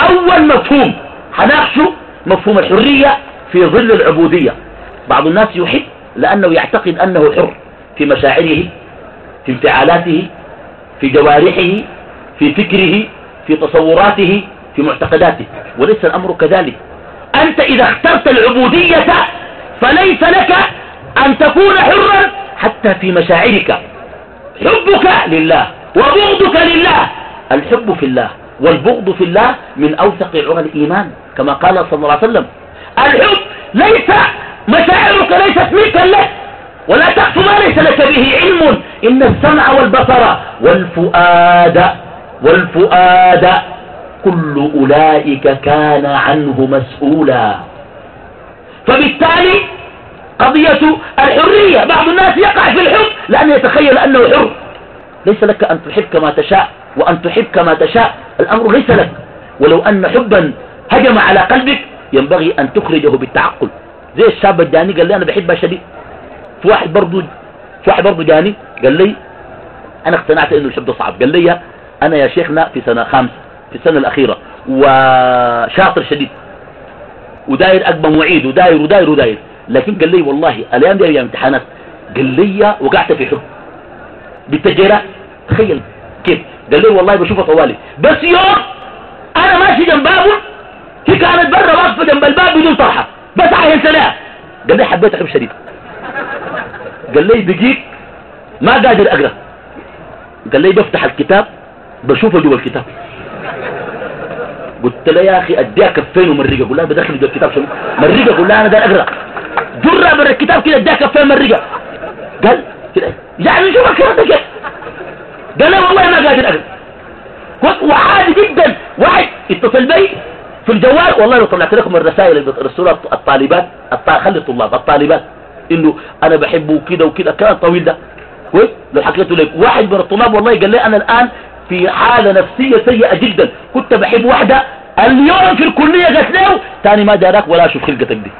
أول مفهوم حناقشه مفهوم الحرية في ظل العبودية. بعض الناس يحب لأنه يعتقد أنه حر في مشاعره في انفعالاته في جوارحه في فكره في تصوراته في معتقداته. وليس الأمر كذلك. أنت إذا اخترت العبودية فليس لك أن تكون حرا حتى في مشاعرك. حبك لله وبغضك لله. الحب في الله والبغض في الله من أوثق عرى الإيمان كما قال صلى الله عليه وسلم. الحب ليس مشاعرك ليست ملكا لك ولا تقف ما ليس لك به علم. إن السمع والبصر والفؤاد والفؤاد كل أولئك كان عنه مسؤولا. فبالتالي قضية الحرية. بعض الناس يقع في الحب لأنه يتخيل أنه حر. ليس لك أن تحب كما تشاء وأن تحب كما تشاء. الأمر ليس لك. ولو أن حبا هجم على قلبك ينبغي أن تخرجه بالتعقل. زي الشاب الجاني قال لي أنا بحبها شديد في واحد برضو في واحد برضو جاني قال لي أنا اقتنعت إنه الحب صعب. قال لي أنا يا شيخنا في سنة خامس في السنة الأخيرة وشاطر شديد. وداير أقبى معيد وداير وداير وداير. لكن قال لي والله الأيام دي أيام امتحانات. قال لي وقعت في حب. بالتجيرات تخيل كيف. قال لي والله بشوفها طوالي. بس يوم أنا ماشي جنب بابه هي كانت برا واقفة جنب الباب بدون طرحة. بس عاين سلام قال لي حبيت حب شديد قال لي دقيق ما قادر أقرأ. قال لي بفتح الكتاب بشوفه جوا الكتاب. قلت له يا أخي أديها كفين ومرقة. قول لها بدخل جوا الكتاب شنو؟ مرقة. قول لها أنا دار أقرأ. جرة من الكتاب كده اديها كفين مرقة. قال كده. يعني شوف الكلام ده كده؟ قال لي والله ما قادر أقرأ وعادي جدا. واحد اتصل بي في الجوال والله لو طلعت لكم الرسائل اللي بترسلوها الطالبات خلي الطلاب الطالبات إنه أنا بحبه وكده وكده كلام طويل ده. كويس لو حكيته لك واحد من الطلاب والله قال لي أنا الآن في حالة نفسية سيئة جدا. كنت بحب واحدة اليوم في الكلية قالت له تاني ما داراك ولا أشوف خلقتك دي.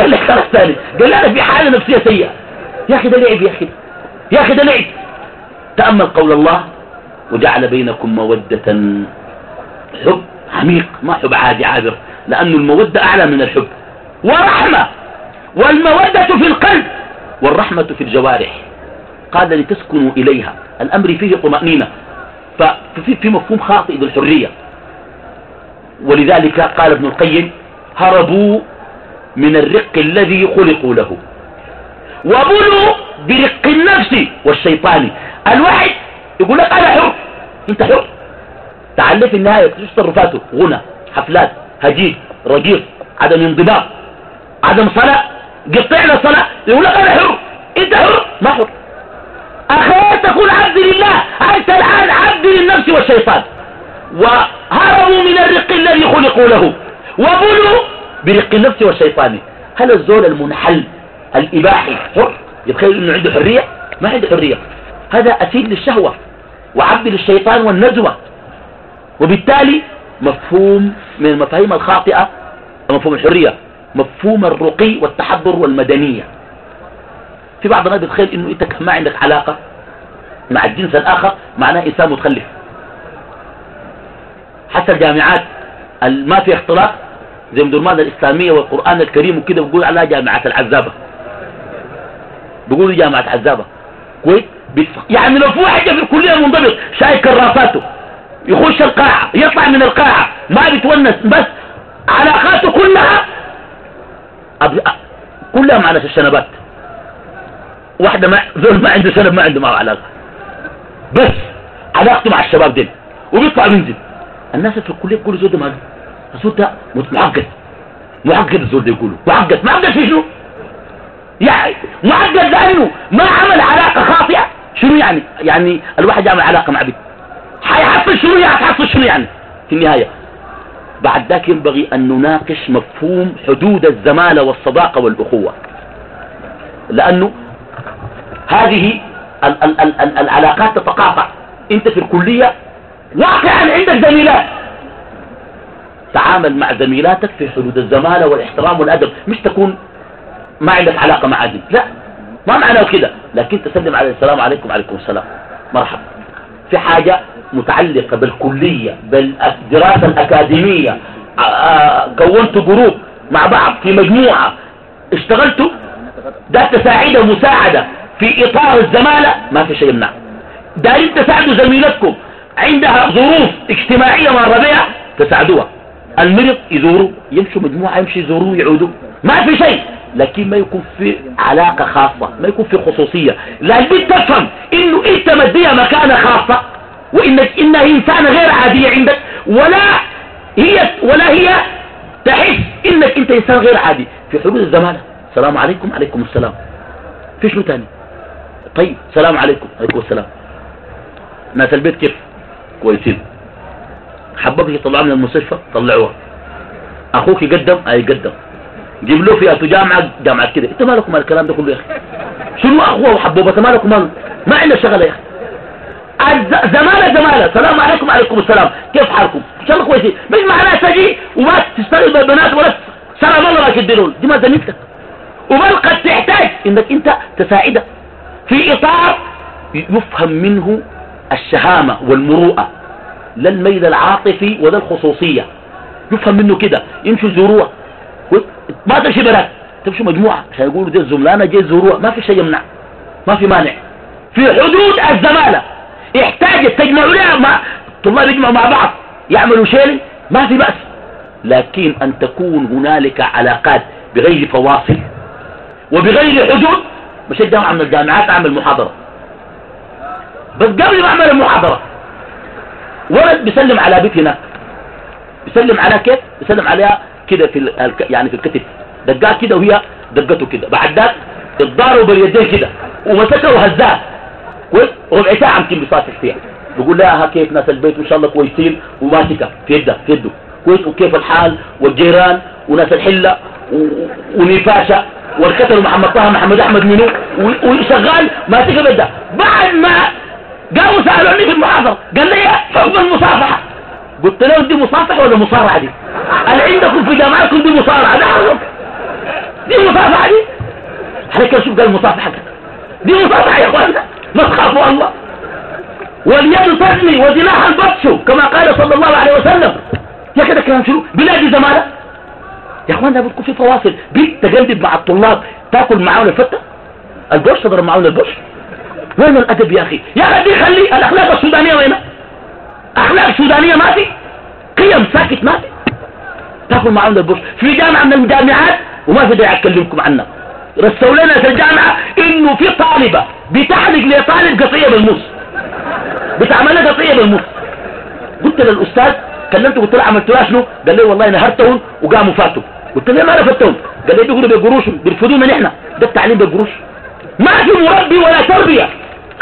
قال لك خلاص تاني قال لي أنا في حالة نفسية سيئة. يا أخي ده لعب يا أخي. يا أخي ده لعب. تأمل قول الله وجعل بينكم مودة. حب عميق ما حب عادي عابر. لأن المودة أعلى من الحب. ورحمة. والمودة في القلب. والرحمة في الجوارح. قال لتسكنوا إليها. الأمر فيه طمأنينة. ففي في مفهوم خاطئ بالحرية ولذلك قال ابن القيم هربوا من الرق الذي خلقوا له. وبلوا برق النفس والشيطان. الواحد يقول لك أنا حر. أنت حر. تعال في النهاية تصرفاته؟ غنى حفلات هجيج رقيق عدم انضباط عدم صلاة قطعنا صلاة يقول لك أنا حر. أنت حر؟ ما حر. أخير تكون عبد لله أنت الآن عبد للنفس والشيطان. وهربوا من الرق الذي خلقوا له. وبلوا برق النفس والشيطان هل الزول المنحل الإباحي حر يتخيل أنه عنده حرية؟ ما عنده حرية. هذا أسيد للشهوة وعبد للشيطان والنزوة وبالتالي مفهوم من المفاهيم الخاطئة مفهوم الحرية مفهوم الرقي والتحضر والمدنية. في بعض الناس بتخيل إنه أنت ما عندك علاقة مع الجنس الآخر معناه إنسان متخلف. حتى الجامعات ما في اختلاط زي مدرمان الاسلامية والقرآن الكريم وكده بيقول عليها جامعة العزابة بيقولوا جامعة عزابة كويس؟ يعني لو في واحد في الكلية منضبط شايف كراساته يخش القاعة يطلع من القاعة ما بيتونس بس علاقاته كلها كلها مع ناس الشنبات. واحدة ما زول ما عنده شنب ما عنده معه علاقة. بس علاقته مع الشباب دين وبيطلع وينزل الناس في الكلية يقولوا زول ده ما الزول ده معقد معقد الزول ده يقولوا معقد معقد في شنو؟ يعني معقد لأنه ما عمل علاقة خاطئة. شنو يعني؟ يعني الواحد يعمل علاقة مع بنت. حيحصل شنو يعني؟ حيحصل شنو يعني؟ في النهاية. بعد ذاك ينبغي أن نناقش مفهوم حدود الزمالة والصداقة والأخوة. لأنه هذه ال ال ال ال العلاقات تتقاطع. أنت في الكلية واقعا عندك زميلات تعامل مع زميلاتك في حدود الزمالة والإحترام والأدب مش تكون ما عندك علاقة مع دين لا ما معناه كده. لكن تسلم عليه. السلام عليكم وعليكم السلام. مرحبا. في حاجة متعلقة بالكلية بالدراسة الأكاديمية. آه، آه، كونتوا جروب مع بعض في مجموعة. اشتغلتوا؟ ده تساعده مساعدة. في إطار الزمالة؟ ما في شيء يمنع. دايرين تساعدوا زميلتكم. عندها ظروف اجتماعية مرة بها تساعدوها. المرض يزوروا يمشوا مجموعة يمشي يزوروا يعودوا ما في شيء. لكن ما يكون في علاقة خاصة ما يكون في خصوصية. لازم تفهم إنه أنت مديها مكانة خاصة وإنك إنها إنسانة غير عادية عندك. ولا هي ولا هي تحس إنك أنت إنسان غير عادي. في حدود الزمانة. السلام عليكم. عليكم السلام. في شنو تاني؟ طيب. السلام عليكم. عليكم السلام. ناس البيت كيف؟ كويسين. حبك يطلعوا من المستشفى طلعوها. أخوك يقدم؟ أي يقدم. جيب له فيها جامعة جامعة كده. إنت مالكم الكلام ده كله يا أخي؟ شنو أخوه وحبوبة مالكم ماله ما عندنا شغله يا أخي. زمالة زمالة. السلام عليكم وعليكم السلام. كيف حالكم؟ إن شاء الله كويسين. مش معناه تجي وما تشتغل بالبنات ولا سلام الله ما تديرون دي ما زميلتك وبل قد تحتاج. إنك أنت تساعده. في إطار يفهم منه الشهامة والمروءة. لا الميل العاطفي ولا الخصوصية. يفهم منه كده. يمشوا يزوروها ما تمشي بنات تمشي مجموعة. عشان يقولوا دي الزملانة جاي يزوروها ما في شيء يمنع. ما في مانع. في حدود الزمالة. احتاجت تجمعوا لها ما طلاب يجمعوا مع بعض. يعملوا شيء. ما في بأس. لكن أن تكون هنالك علاقات بغير فواصل وبغير حدود. مش الجامعة من الجامعات أعمل محاضرة. بس قبل ما أعمل المحاضرة ولد بيسلم على بيت هناك. بيسلم على كيف؟ بيسلم عليها كده في يعني في الكتف. دقاه كده وهي دقته كده. بعد ذاك اتضاروا باليدين كده. ومسكه وهزاه ربع ساعه يمكن بيصافح فيها. بيقول لها كيف ناس البيت ان شاء الله كويسين وماسكة في يده في يده. كويس؟ وكيف الحال؟ والجيران وناس الحلة ونفاشة. والكتل محمد طه محمد أحمد منو؟ وشغال ماسكه بيده بعد ما قاموا سالوني في المحاضره قال لي حكم المصافحه قلت له دي مصافحه ولا مصارعة دي؟ هل عندكم في جامعتكم دي مصارعة. ده دي مصافحه دي؟ عليك شوف قال مصافحه دي مصافحه يا اخوانا ما تخافوا الله واليد تزني وزناها البطش كما قال صلى الله عليه وسلم. يا كده كلام شنو؟ بلادي زمالة يا اخوانا بتكون في فواصل. بنت تجنب مع الطلاب تأكل معاهم الفتة؟ البوش تضرب معاهم البوش وين الأدب يا أخي؟ يا دي خلي الأخلاق السودانية وين أخلاق سودانية ما في قيم ساكت ما في تاكل معاهم البوش في جامعة من الجامعات وما في داعي أكلمكم عنها. رسوا لنا في الجامعة إنه في طالبة بتحلق لطالب قطية بالموس. بتعمل لها قطية بالموس. قلت للأستاذ كلمته قلت له عملت لها شنو؟ قال لي والله نهرتهم وقاموا فاتوا. قلت له ما رفضتهم؟ قال لي بيقولوا بقروشهم بيرفضونا نحن. ده التعليم بقروش. ما في مربي ولا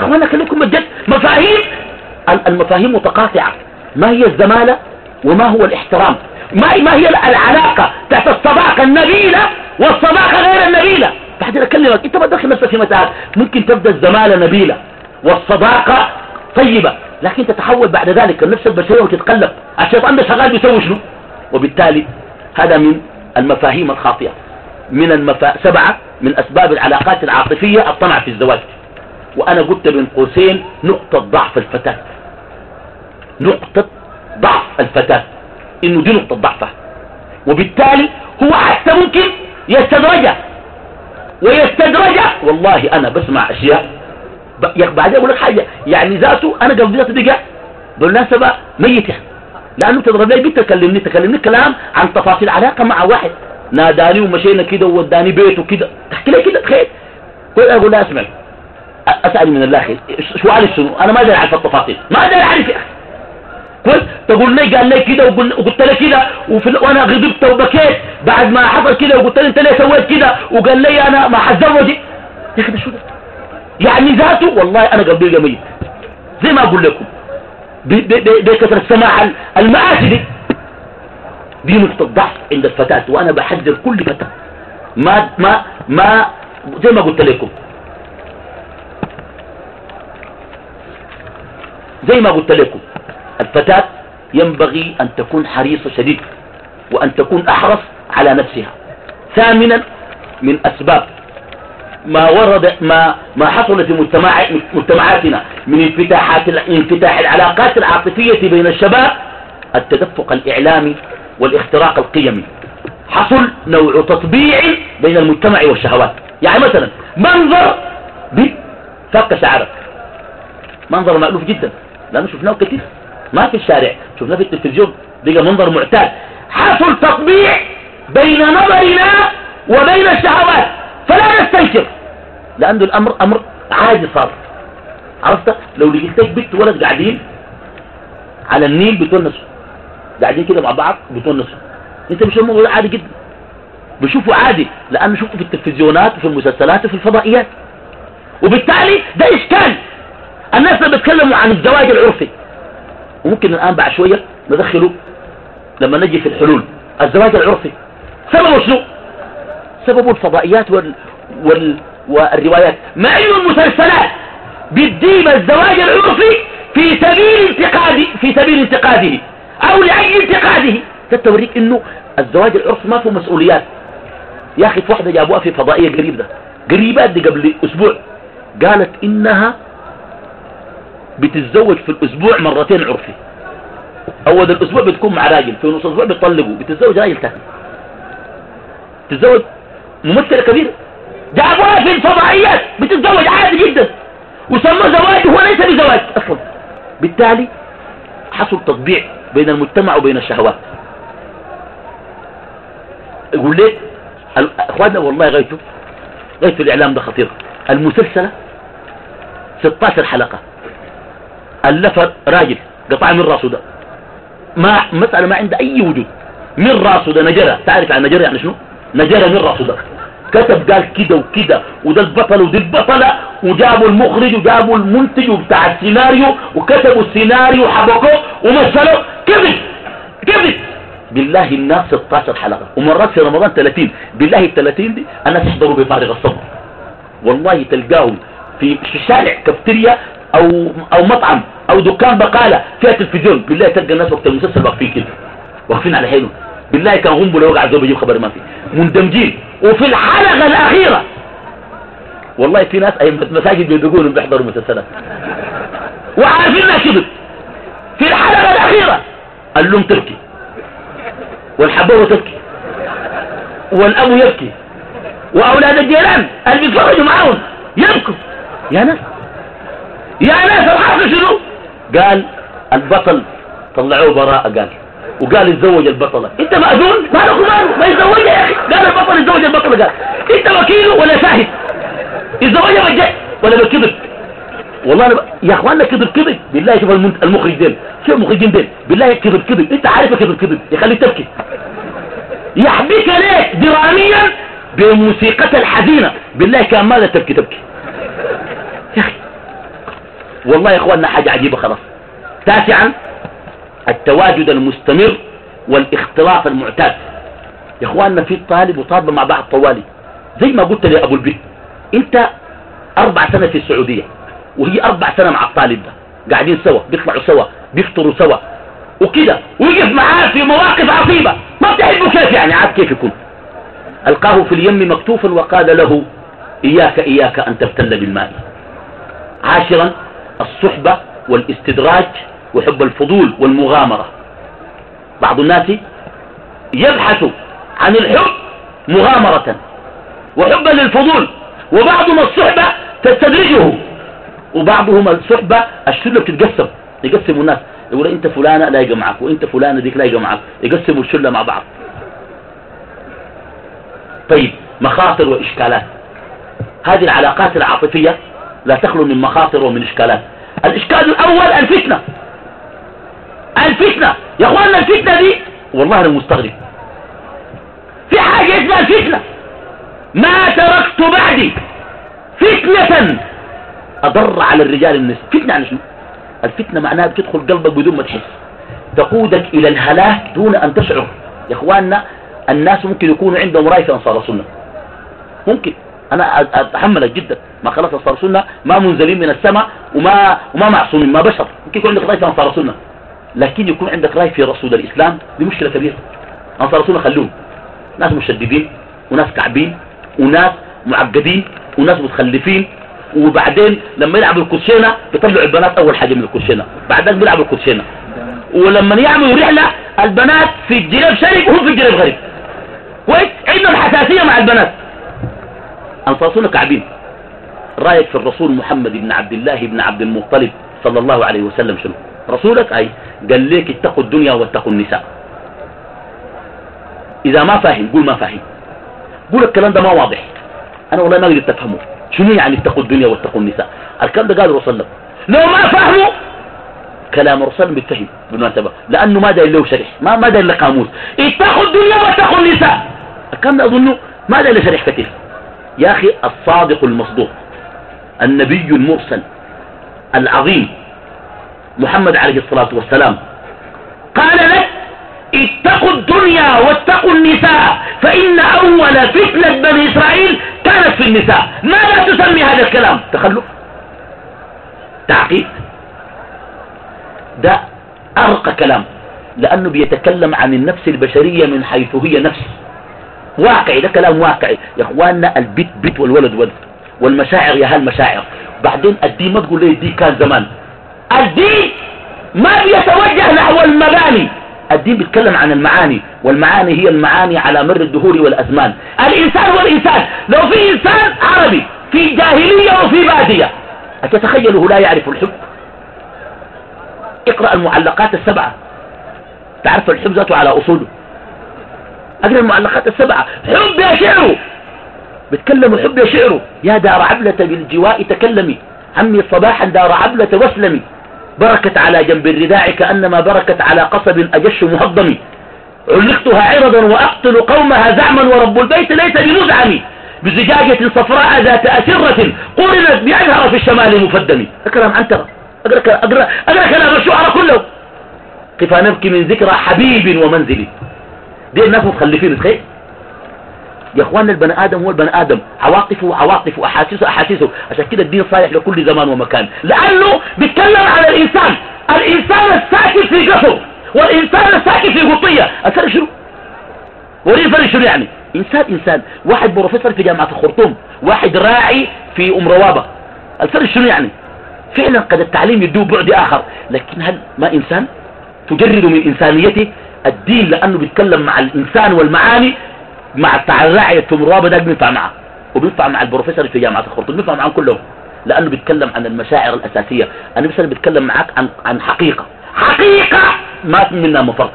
تربيه اخوانا كلمكم بجد مفاهيم. المفاهيم متقاطعة. ما هي الزماله وما هو الاحترام؟ ما ما هي العلاقة تحت الصداقه النبيلة والصداقه غير النبيلة؟ بعدين أكلمك. أنت ما تدخل نفسك في متاهات ممكن تبدأ الزماله نبيلة والصداقه طيبة. لكن تتحول بعد ذلك. النفس البشرية وتتقلب. الشيطان ده شغال بيسوي شنو؟ وبالتالي هذا من المفاهيم الخاطئة. من المفا... سبعة من أسباب العلاقات العاطفية الطمع في الزواج. وأنا قلت بين قوسين نقطة ضعف الفتاة. نقطة ضعف الفتاة. إنه دي نقطة ضعفها وبالتالي هو حتى ممكن يستدرجها. ويستدرجها والله أنا بسمع أشياء. بعدين أقول لك حاجة. يعني ذاته أنا قبل ذاته دقه بالمناسبة ميتة. لأنه تضرب لي بنت تكلمني تكلمني كلام عن تفاصيل علاقة مع واحد. ناداني ومشينا كده ووداني بيته كده. تحكي لي كده تخيل. أقول لها أسمع. اسالني من الله. سؤالي شنو أنا ما أدري اعرف التفاصيل ما أدري اعرف يا كويس تقول لي قال لي كده وقلت له كده وأنا غضبت وبكيت. بعد ما حصل كده وقلت له أنت ليه سويت كده؟ وقال لي أنا ما حتزوج. يا ده شو يعني ذاته والله أنا قلبي ميت زي ما أقول لكم. بكثرة سماع المآسي دي. دي نقطة ضعف عند الفتاة وأنا بحذر كل فتاة. ما ما ما زي ما قلت لكم. زي ما قلت لكم الفتاة ينبغي أن تكون حريصة شديد وأن تكون أحرص على نفسها. ثامنا من أسباب ما ورد ما ما حصل في مجتمع مجتمعاتنا من انفتاحات انفتاح العلاقات العاطفية بين الشباب التدفق الإعلامي والاختراق القيمي. حصل نوع تطبيع بين المجتمع والشهوات. يعني مثلا منظر بفك شعرك منظر مألوف جدا. لأنه شفناه كثير ما في الشارع. شفناه في التلفزيون. بقى منظر معتاد. حصل تطبيع بين نظرنا وبين الشهوات. فلا نستنكر. لأنه الأمر أمر عادي صار. عرفت؟ لو لقيتك بنت ولد قاعدين على النيل بتونسوا. قاعدين كده مع بعض بتونسوا. أنت مش الموضوع عادي جدا. بشوفوا عادي. لأنه شوفوا في التلفزيونات وفي المسلسلات وفي الفضائيات. وبالتالي ده إشكال. الناس اللي بيتكلموا عن الزواج العرفي وممكن الآن بعد شوية ندخله لما نجي في الحلول. الزواج العرفي سببه شنو؟ سببه الفضائيات وال... وال... والروايات. مع إنه المسلسلات بتجيب الزواج العرفي في سبيل انتقاده في سبيل انتقاده أو لأجل انتقاده. توريك إنه الزواج العرفي ما فيه مسؤوليات. يا أخي في واحدة جابوها في فضائية قريب ده قريبات دي قبل أسبوع. قالت إنها بتتزوج في الأسبوع مرتين عرفي. أول الأسبوع بتكون مع راجل في نص الأسبوع بتطلقوا بتتزوج راجل ثاني تتزوج ممثله كبيره جابوها في الفضائيات بتتزوج عادي جدا. وسموه زواج هو ليس بزواج أصلا. بالتالي حصل تطبيع بين المجتمع وبين الشهوات. يقول لك أخواننا والله غايته غايته الإعلام ده خطير. المسلسله 16 حلقة. اللفر راجل قطع من راسه ده. ما مسألة ما عنده أي وجود. من راسه ده نجرة. تعرف عن نجرة يعني شنو؟ نجرة من راسه ده. كتب قال كده وكده وده البطل ودي البطلة وجابوا المخرج وجابوا المنتج وبتاع السيناريو وكتبوا السيناريو وحبكوه ومثلوا كذب! كذب! بالله الناس 16 حلقة. ومرات في رمضان 30 بالله ال 30 دي الناس يحضروا بفارغ الصبر. والله تلقاهم في الشارع كافتيريا أو أو مطعم أو دكان بقالة فيها تلفزيون. بالله تلقى الناس وقت المسلسل واقفين كده واقفين على حيله بالله كان غنبو لو وقع بيجيب خبر ما في. مندمجين. وفي الحلقة الأخيرة. والله في ناس أي مساجد بيدقون بيحضروا مسلسلات. وعارفين إنها كذب. في الحلقة الأخيرة. اللوم تبكي والحبوة تبكي والأب يبكي. وأولاد الجيران. اللي بيتفرجوا معاهم. يبكوا. يا ناس. يا ناس الحاصل شنو؟ قال البطل طلعوه براءة قال. وقال يتزوج البطلة. انت مأذون؟ ما لكم ما يتزوجها يا أخي. قال البطل يتزوج البطلة قال. انت وكيله ولا شاهد؟ يتزوجها بالجد ولا بالكذب والله أنا ب... يا اخوانا كذب كذب بالله شوف المخرج دين شوف المخرجين دين بالله كذب كذب انت عارف كذب كذب يخليك تبكي. يحبيك ليك دراميا بموسيقى الحزينة. بالله كان ماذا تبكي تبكي؟ والله يا إخواننا حاجة عجيبة خلاص. تاسعا التواجد المستمر والاختلاط المعتاد. يا إخواننا في طالب وطالبة مع بعض طوالي. زي ما قلت لي ابو البيت أنت أربع سنة في السعودية وهي أربع سنة مع الطالب ده. قاعدين سوا بيطلعوا سوا بيفطروا سوا. وكده ويقف معاه في مواقف عصيبة. ما بتحبه كيف يعني؟ عاد كيف يكون؟ ألقاه في اليم مكتوفا وقال له إياك إياك أن تبتل بالماء. عاشرا الصحبة والاستدراج وحب الفضول والمغامرة. بعض الناس يبحث عن الحب مغامرة وحبا للفضول وبعضهم الصحبة تستدرجه وبعضهم الصحبة الشلة بتتقسم يقسموا الناس يقول انت فلانة لايقة معك وانت فلانة ديك لايقة معك يقسموا الشلة مع بعض. طيب مخاطر وإشكالات. هذه العلاقات العاطفية لا تخلو من مخاطر ومن إشكالات. الإشكال الأول الفتنة. الفتنة. يا أخواننا الفتنة دي والله أنا مستغرب. في حاجة اسمها الفتنة. ما تركت بعدي. فتنة أضر على الرجال النساء فتنة يعني شنو؟ الفتنة معناها بتدخل قلبك بدون ما تحس. تقودك إلى الهلاك دون أن تشعر. يا أخواننا الناس ممكن يكونوا عندهم رأي في أنصار السنة. ممكن. أنا أتحملك جدا. ما خلاص صار سنة ما منزلين من السماء وما وما معصومين ما بشر. ممكن يكون عندك رأي في أنصار السنة. لكن يكون عندك رأي في رسول الإسلام دي مشكله كبيرة. أنصار السنة خلوهم. ناس مشددين وناس كعبين وناس معقدين وناس متخلفين. وبعدين لما يلعبوا الكوتشينة بيطلعوا البنات أول حاجة من الكوتشينة. بعدين بيلعبوا الكوتشينة. ولما يعملوا رحله البنات في الجريب شرب وهم في الجريب غريب. كويس عندهم حساسية مع البنات. انصاصون كعبين. رأيك في الرسول محمد بن عبد الله بن عبد المطلب صلى الله عليه وسلم شنو؟ رسولك أي قال لك اتقوا الدنيا واتقوا النساء. إذا ما فاهم قول ما فاهم. قول الكلام ده ما واضح. أنا والله ما قدرت أفهمه. شنو يعني اتقوا الدنيا واتقوا النساء؟ الكلام ده قاله رسول الله. لو ما فهموا كلام الرسول بيتفهم بالمناسبة. لأنه ما داير له شرح ما ما داير له قاموس. اتقوا الدنيا واتقوا النساء. الكلام ده أظنه ما داير له شرح كثير. يا أخي الصادق المصدوق. النبي المرسل العظيم محمد عليه الصلاة والسلام. قال لك اتقوا الدنيا واتقوا النساء فإن أول فتنة بني إسرائيل كانت في النساء. ماذا تسمي هذا الكلام؟ تخلف تعقيد. ده أرقى كلام لأنه بيتكلم عن النفس البشرية من حيث هي نفس. واقعي ده كلام واقعي. يا إخواننا البيت بيت والولد ولد. والمشاعر يا هالمشاعر. بعدين الدين ما تقول لي الدين كان زمان. الدين ما بيتوجه نحو المباني. الدين بيتكلم عن المعاني والمعاني هي المعاني على مر الدهور والأزمان. الإنسان والإنسان لو في إنسان عربي في جاهلية وفي بادية. أتتخيله لا يعرف الحب؟ اقرأ المعلقات السبعة. تعرف الحب ذاته على أصوله. أقرأ المعلقات السبعة. حب يا شعره بتكلم الحب يا شعره يا دار عبلة بالجواء تكلمي. عمي صباحا دار عبلة واسلمي. بركت على جنب الرداع كأنما بركت على قصب أجش مهضم علقتها عرضا وأقتل قومها زعما ورب البيت ليس بمزعم بزجاجة صفراء ذات أسرة قرنت بأزهر في الشمال مفدم أكرم عنترة أقرأ, أقرأ, أقرأ كلام الشعراء كله. كيف نبكي من ذكرى حبيب ومنزل دي الناس متخلفين تخيل. يا اخواننا البني آدم هو البني آدم. عواطفه عواطفه أحاسيسه أحاسيسه. عشان كده الدين صالح لكل زمان ومكان. لأنه بيتكلم على الإنسان. الإنسان الساكن في قصر والإنسان الساكن في قطية. الفرق شنو؟ وليه الفرق شنو يعني؟ إنسان إنسان. واحد بروفيسور في جامعة الخرطوم واحد راعي في أم روابة. الفرق شنو يعني؟ فعلا قد التعليم يدوه بعد آخر. لكن هل ما إنسان؟ تجرد من إنسانيته الدين لأنه بيتكلم مع الإنسان والمعاني مع الراعي التمروابة ده بينفع معه. وبينفع مع البروفيسور في جامعة الخرطوم. بينفع معهم كلهم. لأنه بيتكلم عن المشاعر الأساسية. أنا مثلا بيتكلم معك عن عن حقيقة. حقيقة! ما منها مفر.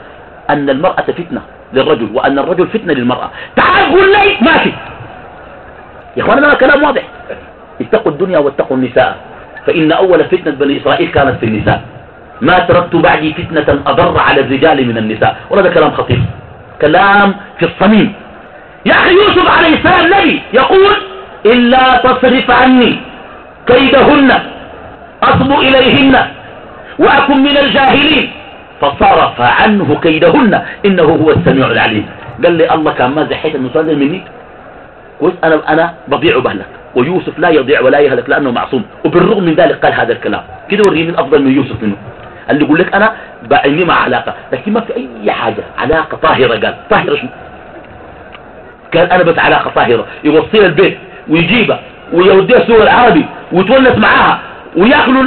أن المرأة فتنة للرجل وأن الرجل فتنة للمرأة. تعال قول لي! ما في. يا اخوانا كلام واضح. اتقوا الدنيا واتقوا النساء. فإن أول فتنة بني إسرائيل كانت في النساء. ما تركت بعدي فتنة أضر على الرجال من النساء. وهذا كلام خطير. كلام في الصميم. يا أخي يوسف عليه السلام نبي يقول إلا تصرف عني كيدهن أصب إليهن وأكن من الجاهلين. فصرف عنه كيدهن إنه هو السميع العليم. قال لي الله كان ما زحيت المسلم مني. قلت أنا, أنا بضيع بهلك ويوسف لا يضيع ولا يهلك لأنه معصوم. وبالرغم من ذلك قال هذا الكلام. كده وريني الأفضل من يوسف منه. اللي يقول لك أنا بعيني مع علاقة لكن ما في أي حاجة علاقة طاهرة قال. طاهرة شنو؟ قال أنا بس علاقة طاهرة يوصلها البيت ويجيبها ويوديها السوق العربي ويتونس معاها ويأكلوا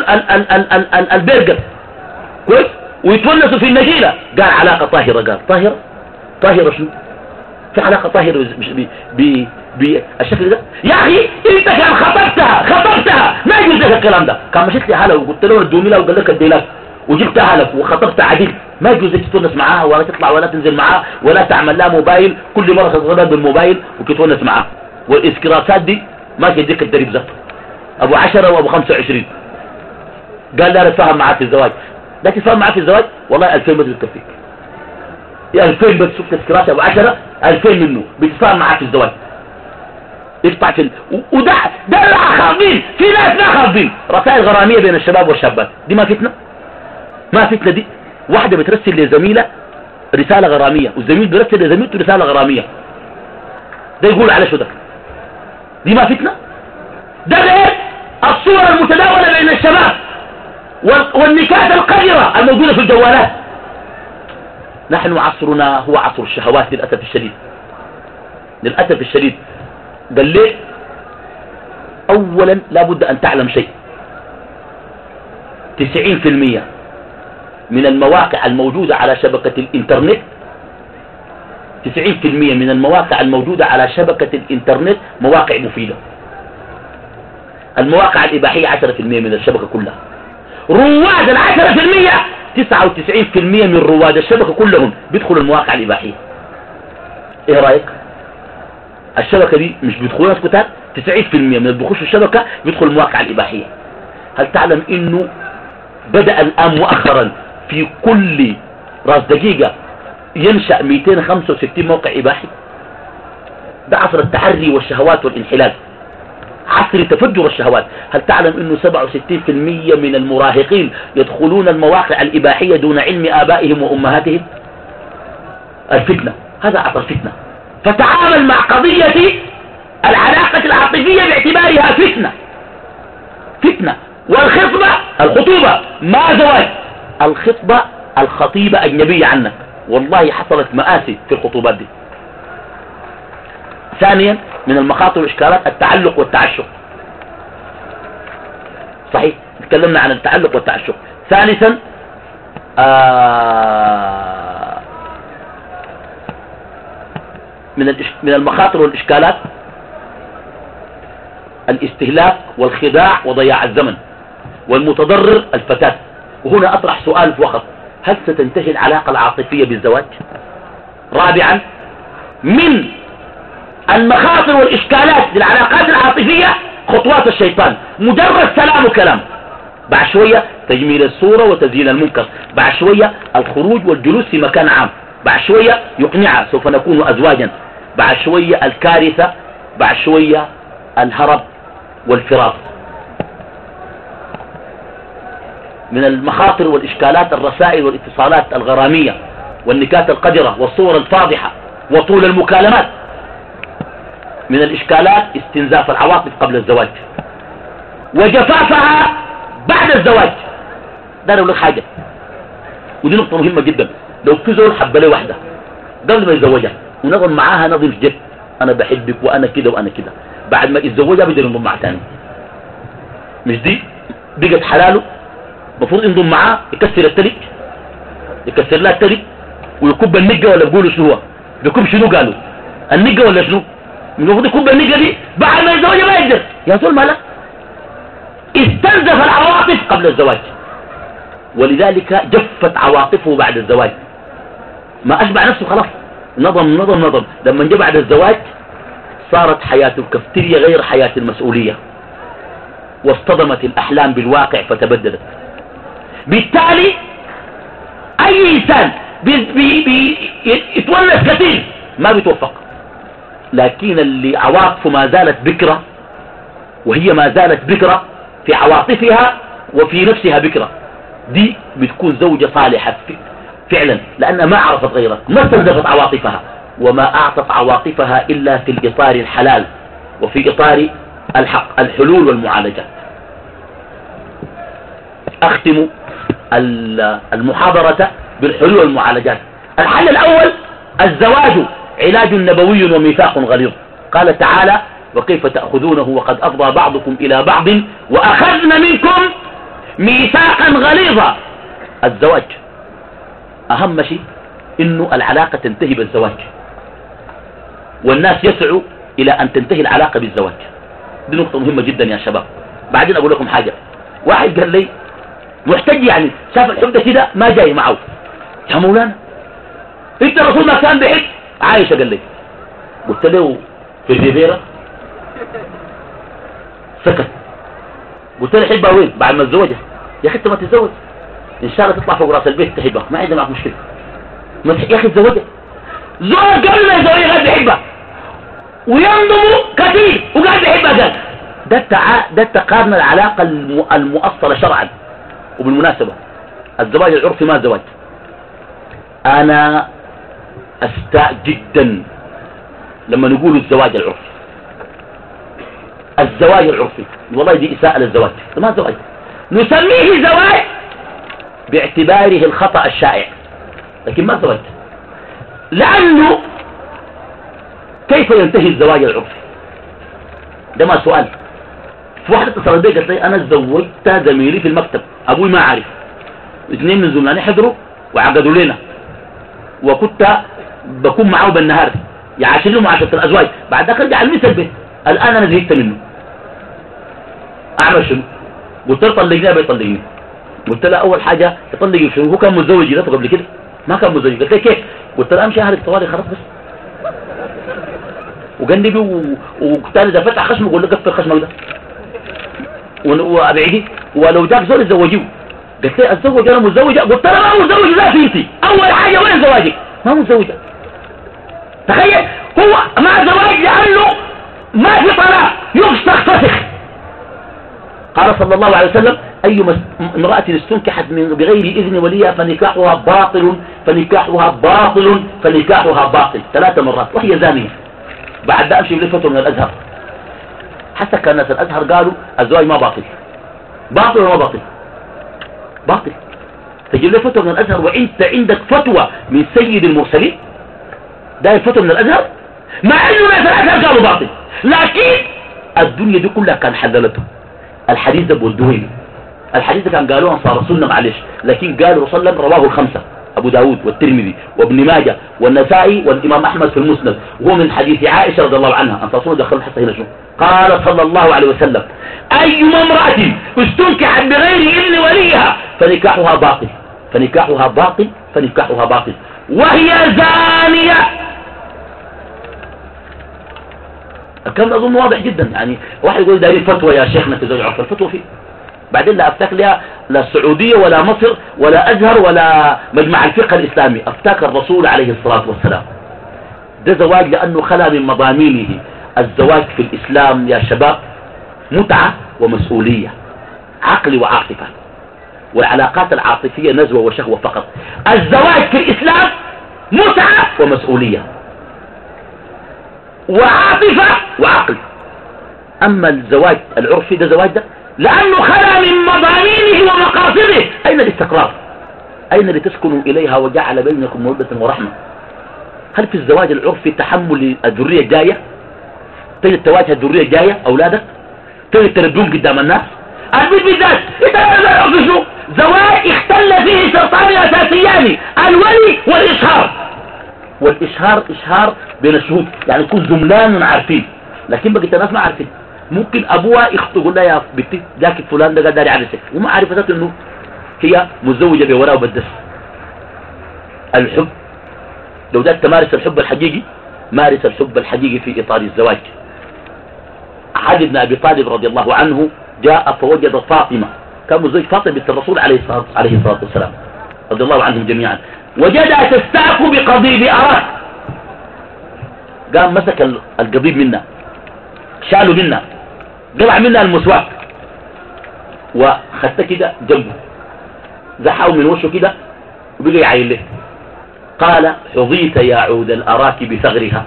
البرجر. كويس؟ ويتونسوا في النجيلة. قال علاقة طاهرة قال طاهرة؟ طاهرة شنو؟ في علاقة طاهرة بالشكل ده؟ يا أخي أنت كان خطبتها خطبتها. ما يجوز لك الكلام ده. كان مشيت لها وقلت له ادوني لها وقال لك ادي وجبتها لك وخطبتها عديل. ما يجوز تتونس معاها ولا تطلع ولا تنزل معاها ولا تعمل لها موبايل. كل مرة تتغدى بالموبايل وتتونس معاها والإسكراسات دي ما تديك الدريب ذاته أبو عشرة وأبو خمسة وعشرين. قال لا اتفاهم معاك في الزواج. لا تتفاهم معاك في الزواج؟ والله 2000 بس بتكفيك يا 2000 بس شفت اسكرات أبو عشرة 2000 منه. بتتفاهم معاك في الزواج. يقطع في ال... وده ده لا خاضين في ناس لا خاضين رسائل غرامية بين الشباب والشابات. دي ما فتنة؟ ما فتنة دي. واحدة بترسل لزميلة رسالة غرامية والزميل بيرسل لزميلته رسالة غرامية. ده يقول على شو ده؟ دي ما فتنة؟ ده غير الصورة المتداولة بين الشباب والنكات القذرة الموجودة في الجوالات. نحن عصرنا هو عصر الشهوات للأسف الشديد. للأسف الشديد. قال لي أولا لابد أن تعلم شيء. تسعين في المية من المواقع الموجودة على شبكة الإنترنت. تسعين في المية من المواقع الموجودة على شبكة الإنترنت مواقع مفيدة. المواقع الإباحية عشرة في المية من الشبكة كلها. رواد العشرة في المية! تسعة وتسعين في المية من رواد الشبكة كلهم بيدخلوا المواقع الإباحية. إيه رأيك؟ الشبكة دي مش بيدخلوا ناس كتاب تسعين في المية من بيخشوا الشبكة بيدخلوا المواقع الإباحية. هل تعلم إنه بدأ الآن مؤخرا في كل راس دقيقة ينشأ 265 موقع إباحي. ده عصر التحري والشهوات والانحلال. عصر تفجر الشهوات. هل تعلم إنه 67% من المراهقين يدخلون المواقع الإباحية دون علم آبائهم وأمهاتهم؟ الفتنة. هذا عصر فتنة. فتعامل مع قضية العلاقة العاطفية باعتبارها فتنة. فتنة. والخطبة الخطوبة ما زواج الخطبة الخطيبة أجنبية عنك. والله حصلت مآسي في الخطوبات دي. ثانيا من المخاطر والإشكالات التعلق والتعشق. صحيح تكلمنا عن التعلق والتعشق. ثالثا آه من من المخاطر والإشكالات الاستهلاك والخداع وضياع الزمن والمتضرر الفتاة. وهنا أطرح سؤال فقط هل ستنتهي العلاقة العاطفية بالزواج؟ رابعا من المخاطر والإشكالات للعلاقات العاطفية خطوات الشيطان. مجرد سلام وكلام. بعد شوية تجميل الصورة وتزيين المنكر. بعد شوية الخروج والجلوس في مكان عام. بعد شوية يقنعها سوف نكون أزواجا. بعد شوية الكارثة. بعد شوية الهرب والفراق. من المخاطر والإشكالات الرسائل والاتصالات الغرامية والنكات القدرة والصور الفاضحة وطول المكالمات من الإشكالات استنزاف العواطف قبل الزواج وجفافها بعد الزواج. ده لك حاجة. ودي نقطة مهمة جدا. لو في زول حب لي واحدة قبل ما يتزوجها ونظم معاها نظم جد أنا بحبك وأنا كده وأنا كده. بعد ما يتزوجها بيقدر ينضم مع تاني. مش دي؟ بقت حلاله؟ المفروض ينضم معاه يكسر التلج يكسر لها التلج ويكب النقة ولا بيقولوا شنو هو؟ بيكب شنو قالوا؟ النقة ولا شنو؟ المفروض يكب النقة دي بعد ما يتزوج ما يقدر. يا زول مالك استنزف العواطف قبل الزواج. ولذلك جفت عواطفه بعد الزواج. ما أشبع نفسه خلاص. نظم نظم نظم. لما جاء بعد الزواج صارت حياة الكفتيريا غير حياة المسؤولية. واصطدمت الأحلام بالواقع فتبدلت. بالتالي أي إنسان يتونس كثير ما بيتوفق. لكن اللي عواطفه ما زالت بكرة وهي ما زالت بكرة في عواطفها وفي نفسها بكرة دي بتكون زوجة صالحة فعلا لأنها ما عرفت غيرها ما استنزفت عواطفها وما أعطت عواطفها إلا في الإطار الحلال وفي إطار الحق الحلول والمعالجات أختم المحاضرة بالحلول والمعالجات. الحل الأول الزواج علاج نبوي وميثاق غليظ. قال تعالى وكيف تأخذونه وقد أفضى بعضكم إلى بعض وأخذن منكم ميثاقا غليظا. الزواج. أهم شيء إنه العلاقة تنتهي بالزواج. والناس يسعوا إلى أن تنتهي العلاقة بالزواج. دي نقطة مهمة جدا يا شباب. بعدين أقول لكم حاجة. واحد قال لي محتاج يعني شاف الحب ده كده ما جاي معه. يا مولانا انت الرسول ما كان بحب عايشة قال لي قلت له في الريفيرا سكت. قلت له حبها وين؟ بعد ما تزوجها. يا أخي انت ما تتزوج. إن شاء الله تطلع فوق رأس البيت تحبها. ما عندنا معك مشكلة. يا أخي تزوجها. زوج قبل ما يزوجها قاعد بيحبها وينضم كثير وقاعد بيحبها قال. ده. ده التقارن العلاقة المؤصلة شرعا. وبالمناسبة الزواج العرفي ما زواج. أنا أستاء جدا لما نقول الزواج العرفي. الزواج العرفي والله دي إساءة للزواج. ما زواج؟ نسميه زواج باعتباره الخطأ الشائع. لكن ما زوجت لأنه كيف ينتهي الزواج العرفي؟ ده ما سؤال. في واحدة اتصلت بي قالت لي أنا زوجت زميلي في المكتب أبوي ما عارف. اثنين من زملائي حضروا وعقدوا لنا. وكنت بكون معاه بالنهار يعاشر له معاشرة الأزواج. بعد ذلك رجع المثل البيت الآن أنا زهقت منه. أعمل شنو؟ قلت له طلقني بيطلقني قلت له أول حاجة يطلق شنو؟ هو كان متزوج ذاته قبل كده. ما كان متزوج. قلت له كيف؟ قلت له أمشي أهلك طوالي خلاص بس. وجنبي له إذا فتح خشمه قول له قفل خشمك ده. وابعدي ولو جاك زول يتزوجيه قلت لي اتزوج أنا متزوجه قلت له ما متزوج لا في أول حاجة وين زواجك؟ ما متزوجه تخيل هو ما زواج لأنه ما في طلاق يفسخ فسخ قال صلى الله عليه وسلم أي امرأة استنكحت من بغير إذن وليها فنكاحها باطل فنكاحها باطل فنكاحها باطل ثلاث مرات وهي زانية. بعد ده أمشي بلفته من الأزهر. حتى كان الناس الأزهر قالوا الزواج ما باطل. باطل ولا باطل؟ باطل. تجيب لي فتوى من الأزهر وإنت عندك فتوى من سيد المرسلين؟ ده فتوى من الأزهر؟ مع إنه ناس الأزهر قالوا باطل. لكن الدنيا دي كلها كان حللته. الحديث ده بولدوين الحديث ده كان قالوه صار سنة معلش. لكن قالوا صلى الله عليه وسلم رواه الخمسة. أبو داود والترمذي وابن ماجه والنسائي والإمام أحمد في المسند. وهو من حديث عائشة رضي الله عنها. أن تصور دخل حتى هنا شو؟ قال صلى الله عليه وسلم أي امرأة استنكحت بغير إذن وليها فنكاحها باطل. فنكاحها باطل فنكاحها باطل. وهي زانية. الكلام أظن واضح جدا. يعني واحد يقول داري فتوى يا شيخنا تزوج عرف الفتوى فيه. بعدين لا أفتاك لها لا السعودية ولا مصر ولا أزهر ولا مجمع الفقه الإسلامي. أفتاك الرسول عليه الصلاة والسلام. ده زواج لأنه خلا من مضامينه. الزواج في الإسلام يا شباب متعة ومسؤولية عقل وعاطفة والعلاقات العاطفية نزوة وشهوة فقط. الزواج في الإسلام متعة ومسؤولية وعاطفة وعقل. أما الزواج العرفي ده زواج ده لأنه خلا من مضامينه ومقاصده. أين الاستقرار؟ أين لتسكنوا إليها وجعل بينكم مودة ورحمة؟ هل في الزواج العرفي تحمل الذرية الجاية تجد تواجه الذرية الجاية أولادك؟ تجد تردون قدام الناس؟ البيت بالذات لا شو زواج اختل فيه شرطان أساسيان الولي والإشهار. والإشهار إشهار بين الشهود يعني يكون زملان عارفين. لكن بقيت الناس ما عارفين. ممكن أبوها يخطب يقول لها يا بنتي ذاك فلان ده قاعد يعرسك وما عارفه إنه هي متزوجة بوراه وبدس. الحب لو ذاك تمارس الحب الحقيقي مارس الحب الحقيقي في إطار الزواج. علي بن أبي طالب رضي الله عنه جاء فوجد فاطمة كان مزوج فاطمة بنت الرسول عليه الصلاه عليه الصلاة والسلام رضي الله عنهم جميعا. وجدها تستاك بقضيب اراك قام مسك القضيب منها شالوا منها قلع منها المسواك وخدت كده جنبه. زحاو من وشه كده وبقى يعين له قال حظيت يا عود الأراك بثغرها.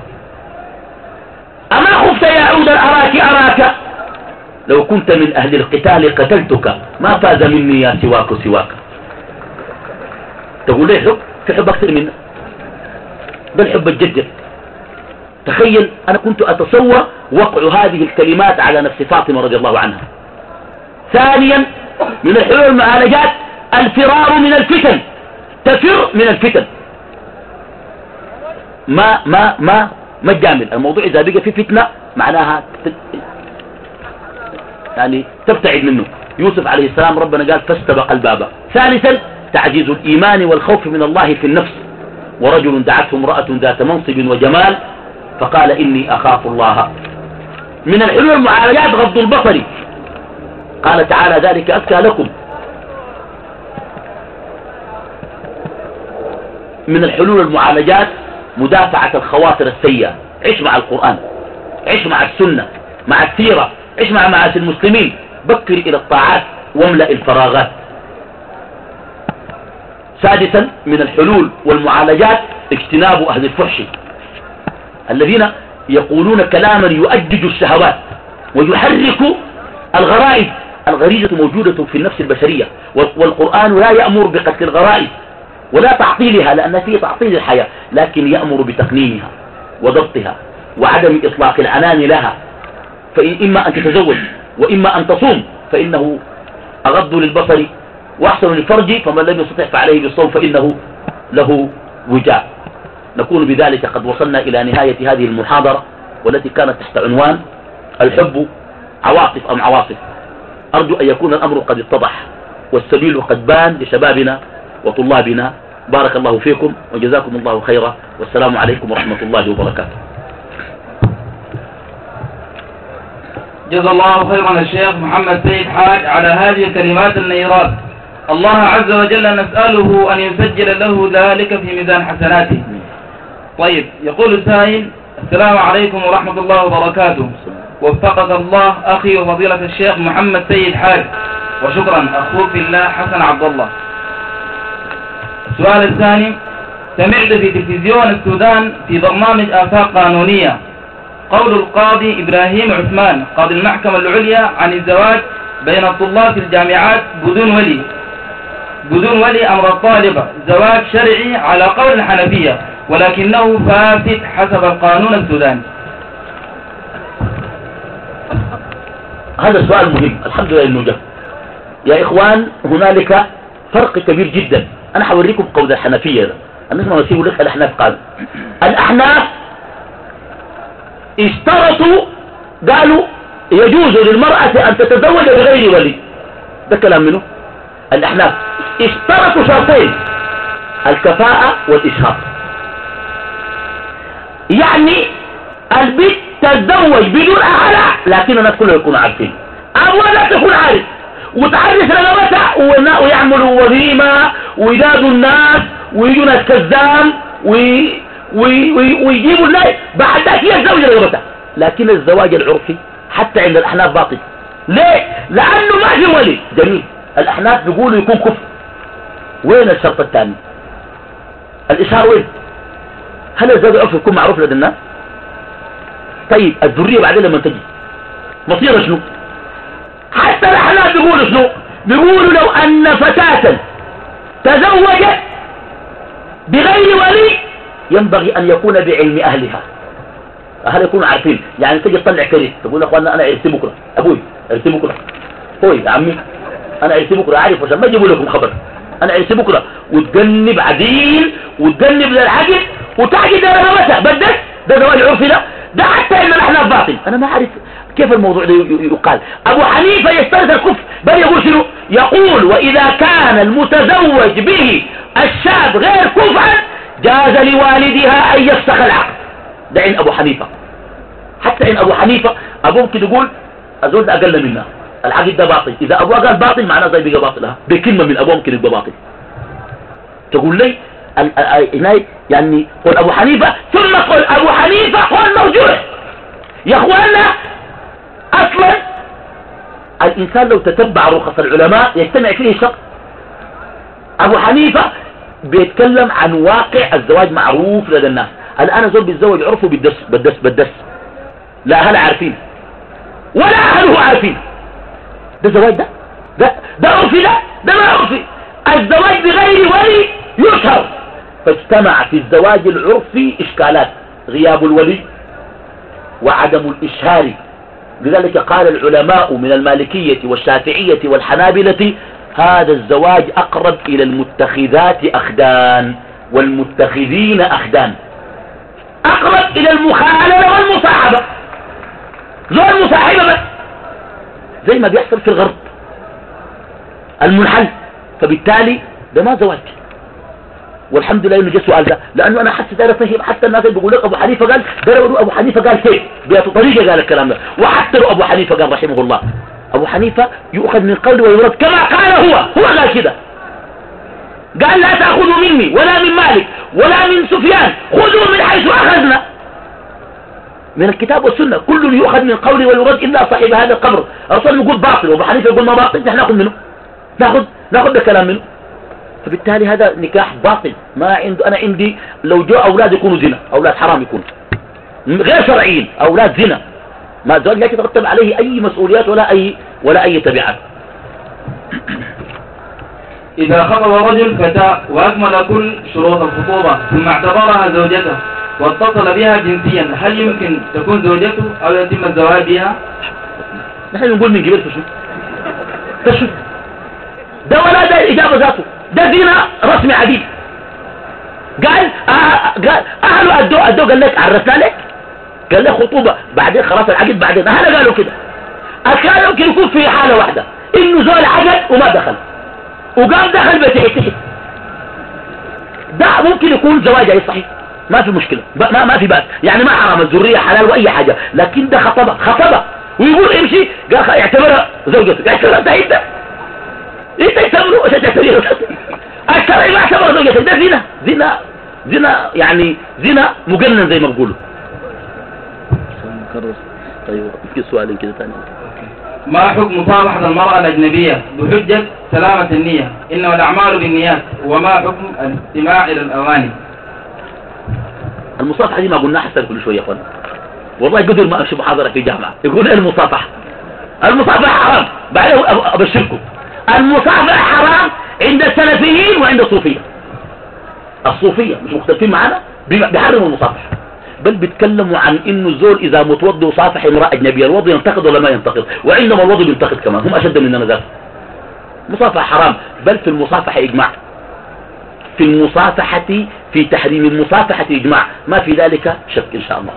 أما خفت يا عود الأراك أراك؟ لو كنت من أهل القتال قتلتك ما فاز مني يا سواك سواك. تقول ليه؟ حب في حب أكثر منه. ده الحب الجد. تخيل أنا كنت أتصور وقع هذه الكلمات على نفس فاطمة رضي الله عنها. ثانيا من الحلول المعالجات الفرار من الفتن. تفر من الفتن. ما ما ما ما تجامل الموضوع إذا بقى في فتنة معناها يعني تبتعد منه. يوسف عليه السلام ربنا قال فاستبق الباب. ثالثا تعجيز الإيمان والخوف من الله في النفس. ورجل دعته امرأة ذات منصب وجمال فقال إني أخاف الله. من الحلول المعالجات غض البصر. قال تعالى ذلك أذكى لكم. من الحلول المعالجات مدافعة الخواطر السيئة. عيش مع القرآن. عيش مع السنة مع السيرة. عيش مع معاش المسلمين. بكر إلى الطاعات واملأ الفراغات. سادسا من الحلول والمعالجات اجتناب أهل الفحش. الذين يقولون كلاما يؤجج الشهوات ويحرك الغرائز الغريزة موجودة في النفس البشرية والقرآن لا يأمر بقتل الغرائز ولا تعطيلها لأن فيه تعطيل الحياة لكن يأمر بتقنينها وضبطها وعدم إطلاق العنان لها. فإما أن تتزوج وإما أن تصوم فإنه أغض للبصر وأحسن للفرج فمن لم يستطع فعليه بالصوم فإنه له وجاء. نكون بذلك قد وصلنا إلى نهاية هذه المحاضرة والتي كانت تحت عنوان الحب عواطف أم عواصف أرجو أن يكون الأمر قد اتضح والسبيل قد بان لشبابنا وطلابنا. بارك الله فيكم وجزاكم الله خيرا. والسلام عليكم ورحمة الله وبركاته. جزا الله خيرا الشيخ محمد سيد حاج على هذه الكلمات النيرات. الله عز وجل نسأله أن يسجل له ذلك في ميزان حسناته. طيب يقول السائل السلام عليكم ورحمة الله وبركاته. وفقك الله أخي وفضيلة الشيخ محمد سيد حاج وشكرا أخوك في الله حسن عبد الله. السؤال الثاني سمعت في تلفزيون السودان في برنامج آفاق قانونية. قول القاضي إبراهيم عثمان قاضي المحكمة العليا عن الزواج بين الطلاب في الجامعات بدون ولي. بدون ولي أمر الطالبة زواج شرعي على قول الحنفية. ولكنه فاسد حسب القانون السوداني. هذا سؤال مهم. الحمد لله إنه جاء يا إخوان هنالك فرق كبير جدا. أنا حوريكم قول الحنفية ده. الناس ما نسيبوا لك الأحناف قالوا الأحناف اشترطوا قالوا يجوز للمرأة أن تتزوج بغير ولي. ده كلام منه. الأحناف اشترطوا شرطين الكفاءة والإشهار. يعني البنت تتزوج بدون أهلها لكن الناس كلهم يكونوا عارفين. أبوها لا تكون عارف. وتعرف رغبتها ويعملوا وليمة ويدادوا الناس ويجوا ناس كذاب ويجيبوا الناس. بعد ذلك هي الزوجة رغبتها. لكن الزواج العرفي حتى عند الأحناف باطل. ليه؟ لأنه ما في ولي. جميل. الأحناف بيقولوا يكون كفر. وين الشرط الثاني؟ الإشهار وين؟ هل الزواج العرفي يكون معروف لدى الناس؟ طيب الذرية بعدين لما تجي. مصير شنو؟ حتى الأحلام بيقولوا شنو؟ بيقولوا لو أن فتاة تزوجت بغير ولي ينبغي أن يكون بعلم أهلها. أهل يكونوا عارفين. يعني تجي تطلع كريم تقول أخوانا أنا عرسي بكرة. أبوي عرسي بكرة. هوي يا عمي أنا عرسي بكرة. عارف عشان ما يجيبوا لكم خبر. أنا عرسي بكرة. وتجنب عديل وتجنب للعقل وتعجد رغبتها بدك ده زواج عرفي ده. ده حتى ان الاحناف باطل أنا ما أعرف كيف الموضوع ده يقال. أبو حنيفة يسترد الكفر. بل يقول شنو؟ يقول وإذا كان المتزوج به الشاب غير كفءا جاز لوالدها أن يفسخ العقد. ده عند أبو حنيفة. حتى عند أبو حنيفة ابوه ممكن يقول أزول ده أقل منها العقد ده باطل. إذا ابوه قال باطل معناه زي بقى باطل. بكلمة من ابوه ممكن يبقى باطل. تقول لي يعني قول أبو حنيفة ثم قول أبو حنيفة قول مرجوح يا أخوانا أصلا الإنسان لو تتبع رخص العلماء يجتمع فيه شق أبو حنيفة بيتكلم عن واقع الزواج معروف لدى الناس. الآن زول بيتزوج عرفه بالدس بالدس بالدس؟ لا أهل عارفين؟ ولا أهله عارفين. ده زواج ده؟ ده ده عرفي ده؟ ده ما عرفي الزواج بغير ولي يشهر فاجتمع في الزواج العرفي إشكالات غياب الولي وعدم الإشهار. لذلك قال العلماء من المالكية والشافعية والحنابلة هذا الزواج أقرب إلى المتخذات أخدان والمتخذين أخدان. أقرب إلى المخاللة والمصاحبة. زو المصاحبة بس. زي ما بيحصل في الغرب المنحل. فبالتالي ده ما زواج. والحمد لله إنه جاء السؤال ده. لأنه أنا حتى داير أفهم حتى الناس اللي بيقول لك أبو حنيفة قال داير أبو حنيفة قال كيف طريقة قال الكلام ده. وحتى لو أبو حنيفة قال رحمه الله. أبو حنيفة يؤخذ من قوله ويرد كما قال هو هو قال كده. قال لا تأخذوا مني ولا من مالك ولا من سفيان خذوا من حيث أخذنا. من الكتاب والسنة كل يؤخذ من قوله ويرد إلا صاحب هذا القبر. الرسول يقول باطل وأبو حنيفة يقول ما باطل نحن نأخذ منه. نأخذ نأخذ الكلام منه. فبالتالي هذا نكاح باطل. ما عنده أنا عندي لو جو أولاد يكونوا زنا أولاد حرام يكونوا غير شرعيين أولاد زنا. ما زال لا يترتب عليه أي مسؤوليات ولا أي ولا أي تبعات. إذا خطب رجل فتاة وأكمل كل شروط الخطوبة ثم اعتبرها زوجته واتصل بها جنسيا هل يمكن تكون زوجته أو يتم الزواج بها؟ نحن نقول من قبل فشو؟ فشو؟ ده ولا ده الإجابة ذاته. ده زنا رسمي عديد قال آه قال أهله أدوه أدوه قال لك عرفنا لك؟ قال لك خطوبة بعدين خلاص العقد بعدين. أهله قالوا كده. كان يمكن يكون في حالة واحدة. إنه زول عقد وما دخل. وقام دخل بيته ده ممكن يكون زواج أي صحيح. ما في مشكلة. ما, ما في بأس. يعني ما حرام الذرية حلال وأي حاجة. لكن ده خطبة خطبة. ويقول امشي قال اعتبرها زوجته. اعتبرها انت انت اعتبره إيش تعتبره الشرع ما اعتبر زوجته ده زنا. زنا. زنا يعني زنا مجنن زي ما بيقولوا. طيب في سؤال كده ثاني ما حكم مصالحة المرأة الأجنبية بحجة سلامة النية؟ إنما الأعمال بالنيات. وما حكم الاستماع إلى الأغاني المصافحة دي ما قلنا حسن كل شوية يا اخوان والله قدر ما أمشي محاضرة في جامعة. يقول إيه المصافحة. المصافحة حرام. بعدين أبشركم. المصافحة حرام عند السلفيين وعند الصوفية. الصوفية مش مختلفين معانا؟ بيحرموا المصافحة. بل بيتكلموا عن إنه الزول إذا متوضي وصافح امرأة أجنبية الوضع ينتقد ولا ما ينتقد؟ وعندما الوضع ينتقد كمان هم أشد مننا ذات مصافحة حرام بل في المصافحة إجماع. في المصافحة في تحريم المصافحة إجماع. ما في ذلك شك إن شاء الله.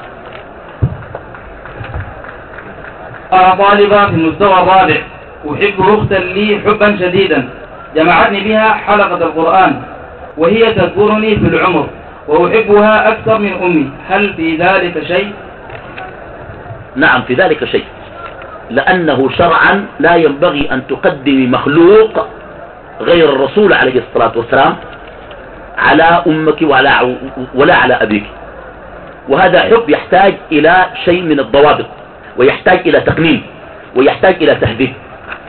أنا طالبة في المستوى الرابع. أحب أختا لي حبا شديدا جمعتني بها حلقة القرآن وهي تذكرني في العمر وأحبها أكثر من أمي. هل في ذلك شيء؟ نعم في ذلك شيء. لأنه شرعا لا ينبغي أن تقدم مخلوق غير الرسول عليه الصلاة والسلام على أمك ولا, ولا على أبيك. وهذا حب يحتاج إلى شيء من الضوابط ويحتاج إلى تقنين ويحتاج إلى تهذيب.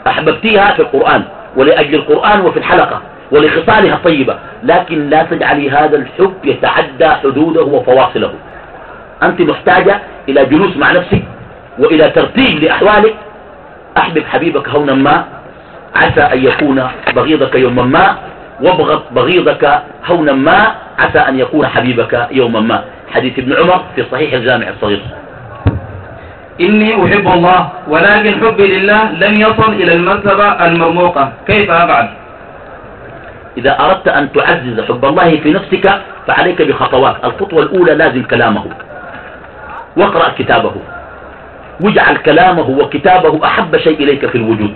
أحببتيها في القرآن ولأجل القرآن وفي الحلقة ولخصالها الطيبة لكن لا تجعلي هذا الحب يتعدى حدوده وفواصله. أنت محتاجة إلى جلوس مع نفسك وإلى ترتيب لأحوالك. أحبب حبيبك هونا ما عسى أن يكون بغيضك يوما ما وابغض بغيضك هونا ما عسى أن يكون حبيبك يوما ما. حديث ابن عمر في صحيح الجامع الصغير. إني أحب الله ولكن حبي لله لم يصل إلى المرتبة المرموقة. كيف أفعل؟ إذا أردت أن تعزز حب الله في نفسك فعليك بخطوات. الخطوة الأولى لازم كلامه. واقرأ كتابه. واجعل كلامه وكتابه أحب شيء إليك في الوجود.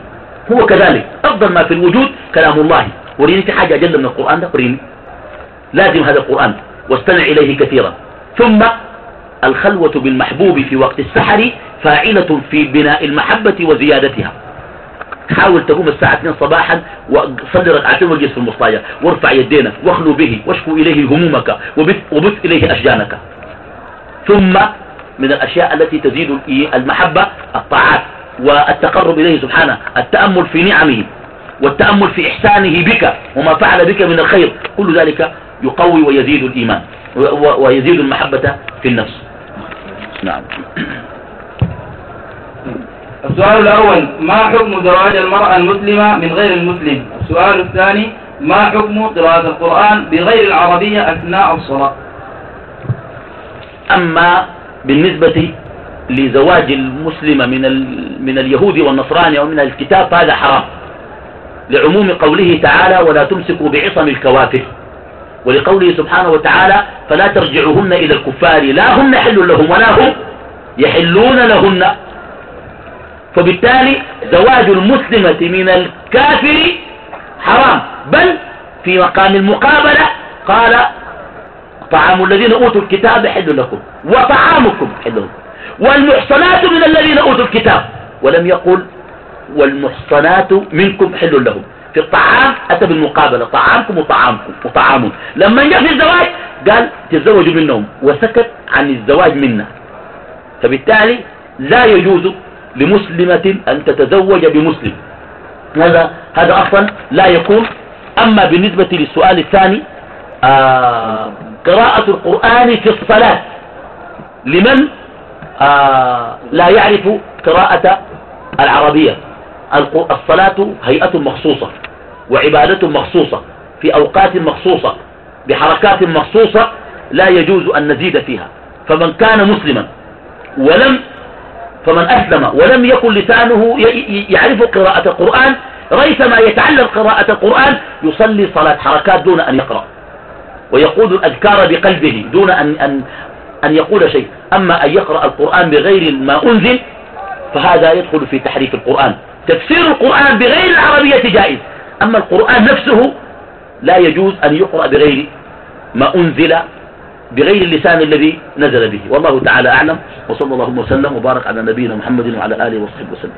هو كذلك. أفضل ما في الوجود كلام الله. وريني في حاجة أجل من القرآن ده؟ وريني. لازم هذا القرآن. واستمع إليه كثيرا. ثم الخلوة بالمحبوب في وقت السحر فاعلة في بناء المحبة وزيادتها. حاول تقوم الساعة 2 صباحا وصلي ركعتين واجلس في وارفع يدينك واخلو به واشكو إليه همومك وبث إليه أشجانك. ثم من الأشياء التي تزيد المحبة الطاعات والتقرب إليه سبحانه التأمل في نعمه والتأمل في إحسانه بك وما فعل بك من الخير. كل ذلك يقوي ويزيد الإيمان ويزيد المحبة في النفس. نعم. السؤال الأول ما حكم زواج المرأة المسلمة من غير المسلم؟ السؤال الثاني ما حكم قراءة القرآن بغير العربية أثناء الصلاة؟ أما بالنسبة لزواج المسلمة من من اليهود والنصراني ومن الكتاب فهذا حرام. لعموم قوله تعالى ولا تمسكوا بعصم الكوافر ولقوله سبحانه وتعالى فلا ترجعوهن إلى الكفار لا هن حل لهم ولا هم يحلون لهن فبالتالي زواج المسلمة من الكافر حرام. بل في مقام المقابلة قال طعام الذين أوتوا الكتاب حل لكم وطعامكم حل لكم. والمحصنات من الذين أوتوا الكتاب. ولم يقل والمحصنات منكم حل لهم. في الطعام أتى بالمقابلة. طعامكم وطعامكم وطعام. لما جاء في الزواج قال تزوجوا منهم وسكت عن الزواج منا. فبالتالي لا يجوز لمسلمة أن تتزوج بمسلم. هذا هذا أصلا لا يكون. أما بالنسبة للسؤال الثاني آه قراءة القرآن في الصلاة. لمن؟ آه لا يعرف قراءة العربية. الصلاة هيئة مخصوصة وعبادة مخصوصة في أوقات مخصوصة بحركات مخصوصة لا يجوز أن نزيد فيها. فمن كان مسلما ولم فمن أسلم ولم يكن لسانه يعرف قراءة القرآن ريثما يتعلم قراءة القرآن يصلي صلاة حركات دون أن يقرأ. ويقول الأذكار بقلبه دون أن, أن, أن يقول شيء. أما أن يقرأ القرآن بغير ما أنزل فهذا يدخل في تحريف القرآن. تفسير القرآن بغير العربية جائز. أما القرآن نفسه لا يجوز أن يقرأ بغير ما أنزل بغير اللسان الذي نزل به. والله تعالى أعلم. وصلى الله وسلم وبارك على نبينا محمد وعلى آله وصحبه وسلم.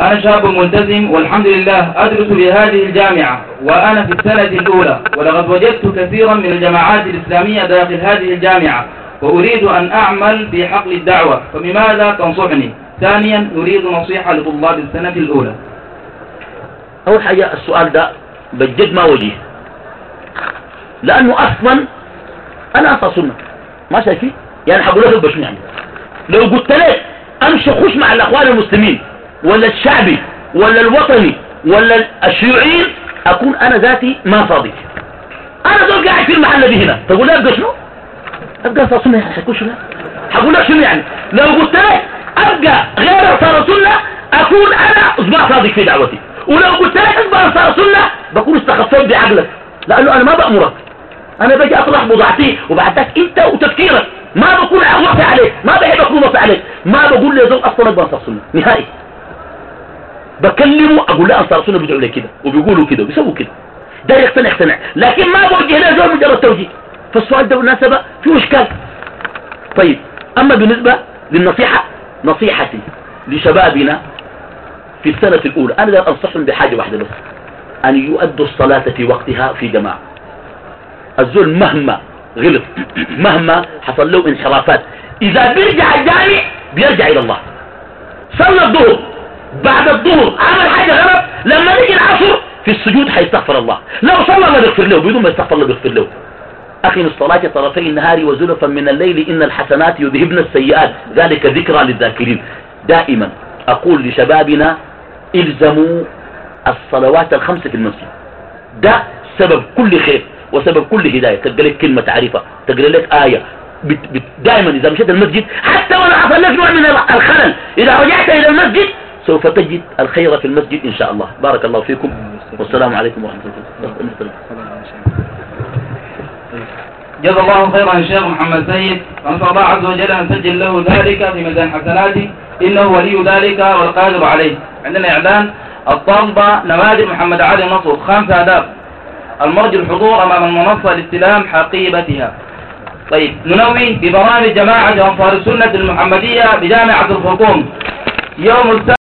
أنا شاب ملتزم والحمد لله أدرس بهذه الجامعة وأنا في السنة الأولى ولقد وجدت كثيرا من الجماعات الإسلامية داخل هذه الجامعة وأريد أن أعمل في حقل الدعوة فبماذا تنصحني؟ ثانيا نريد نصيحة لطلاب السنة الأولى. أول حاجة السؤال ده بجد ما وجيه لأنه أصلا أنا أصلا سنة. ما شايفين يعني حقول لك بشنو يعني؟ لو قلت لك أمشي خش مع الأخوان المسلمين ولا الشعبي ولا الوطني ولا الشيوعيين أكون أنا ذاتي ما فاضي أنا دول قاعد في المحل دي هنا. تقول لي أبقى شنو؟ أبقى أصلا سنة يعني. حكون شنو؟ حقول لك شنو يعني؟ لو قلت لك أبقى غير أنصار سنة أكون أنا أصبع صادق في دعوتي. ولو قلت لك أبقى أنصار سنة بكون استخفيت بعقلك. لأنه أنا ما بأمرك. أنا باجي اطرح بضاعتي وبعدك أنت وتفكيرك. ما بكون عوضت عليك ما بحب أكون وصي عليك. ما بقول لي زول أصلا أبغى انصار سنة. نهائي. بكلمه أقول له أنصار سنة بيدعوا لي كده وبيقولوا كده وبيسووا كده. ده يقتنع يقتنع. لكن ما بوجه له زول مجرد توجيه. فالسؤال ده بالمناسبة فيه اشكال طيب أما بالنسبة للنصيحة نصيحتي لشبابنا في السنة الأولى أنا لا أنصحهم بحاجة واحدة بس أن يؤدوا الصلاة في وقتها في جماعة. الزول مهما غلط مهما حصل له انحرافات. إذا بيرجع الجامع بيرجع إلى الله. صلى الظهر بعد الظهر عمل حاجة غلط لما يجي العصر في السجود حيستغفر الله. لو صلى الله بيغفر له بدون ما يستغفر الله بيغفر له. أخي الصلاة طرفي النهار وزلفا من الليل إن الحسنات يذهبن السيئات. ذلك ذكرى للذاكرين. دائما أقول لشبابنا إلزموا الصلوات الخمس في المسجد. ده سبب كل خير. وسبب كل هداية. تلقى لك كلمة تعرفها تقرأ لك آية. دائما إذا مشيت المسجد حتى ولو حصل لك نوع من الخلل. إذا رجعت إلى المسجد سوف تجد الخير في المسجد إن شاء الله. بارك الله فيكم. والسلام عليكم ورحمة الله جزا الله خيرا الشيخ محمد سيد. ونسأل الله عز وجل أن نسجل له ذلك في ميزان حسناته. إنه ولي ذلك والقادر عليه. عندنا إعلان. الطالبة نماذج محمد علي نصر خمس آداب المرجو الحضور أمام المنصة لاستلام حقيبتها. طيب ننوي ببرامج جماعة أنصار السنة المحمدية بجامعة الخرطوم. يوم السبت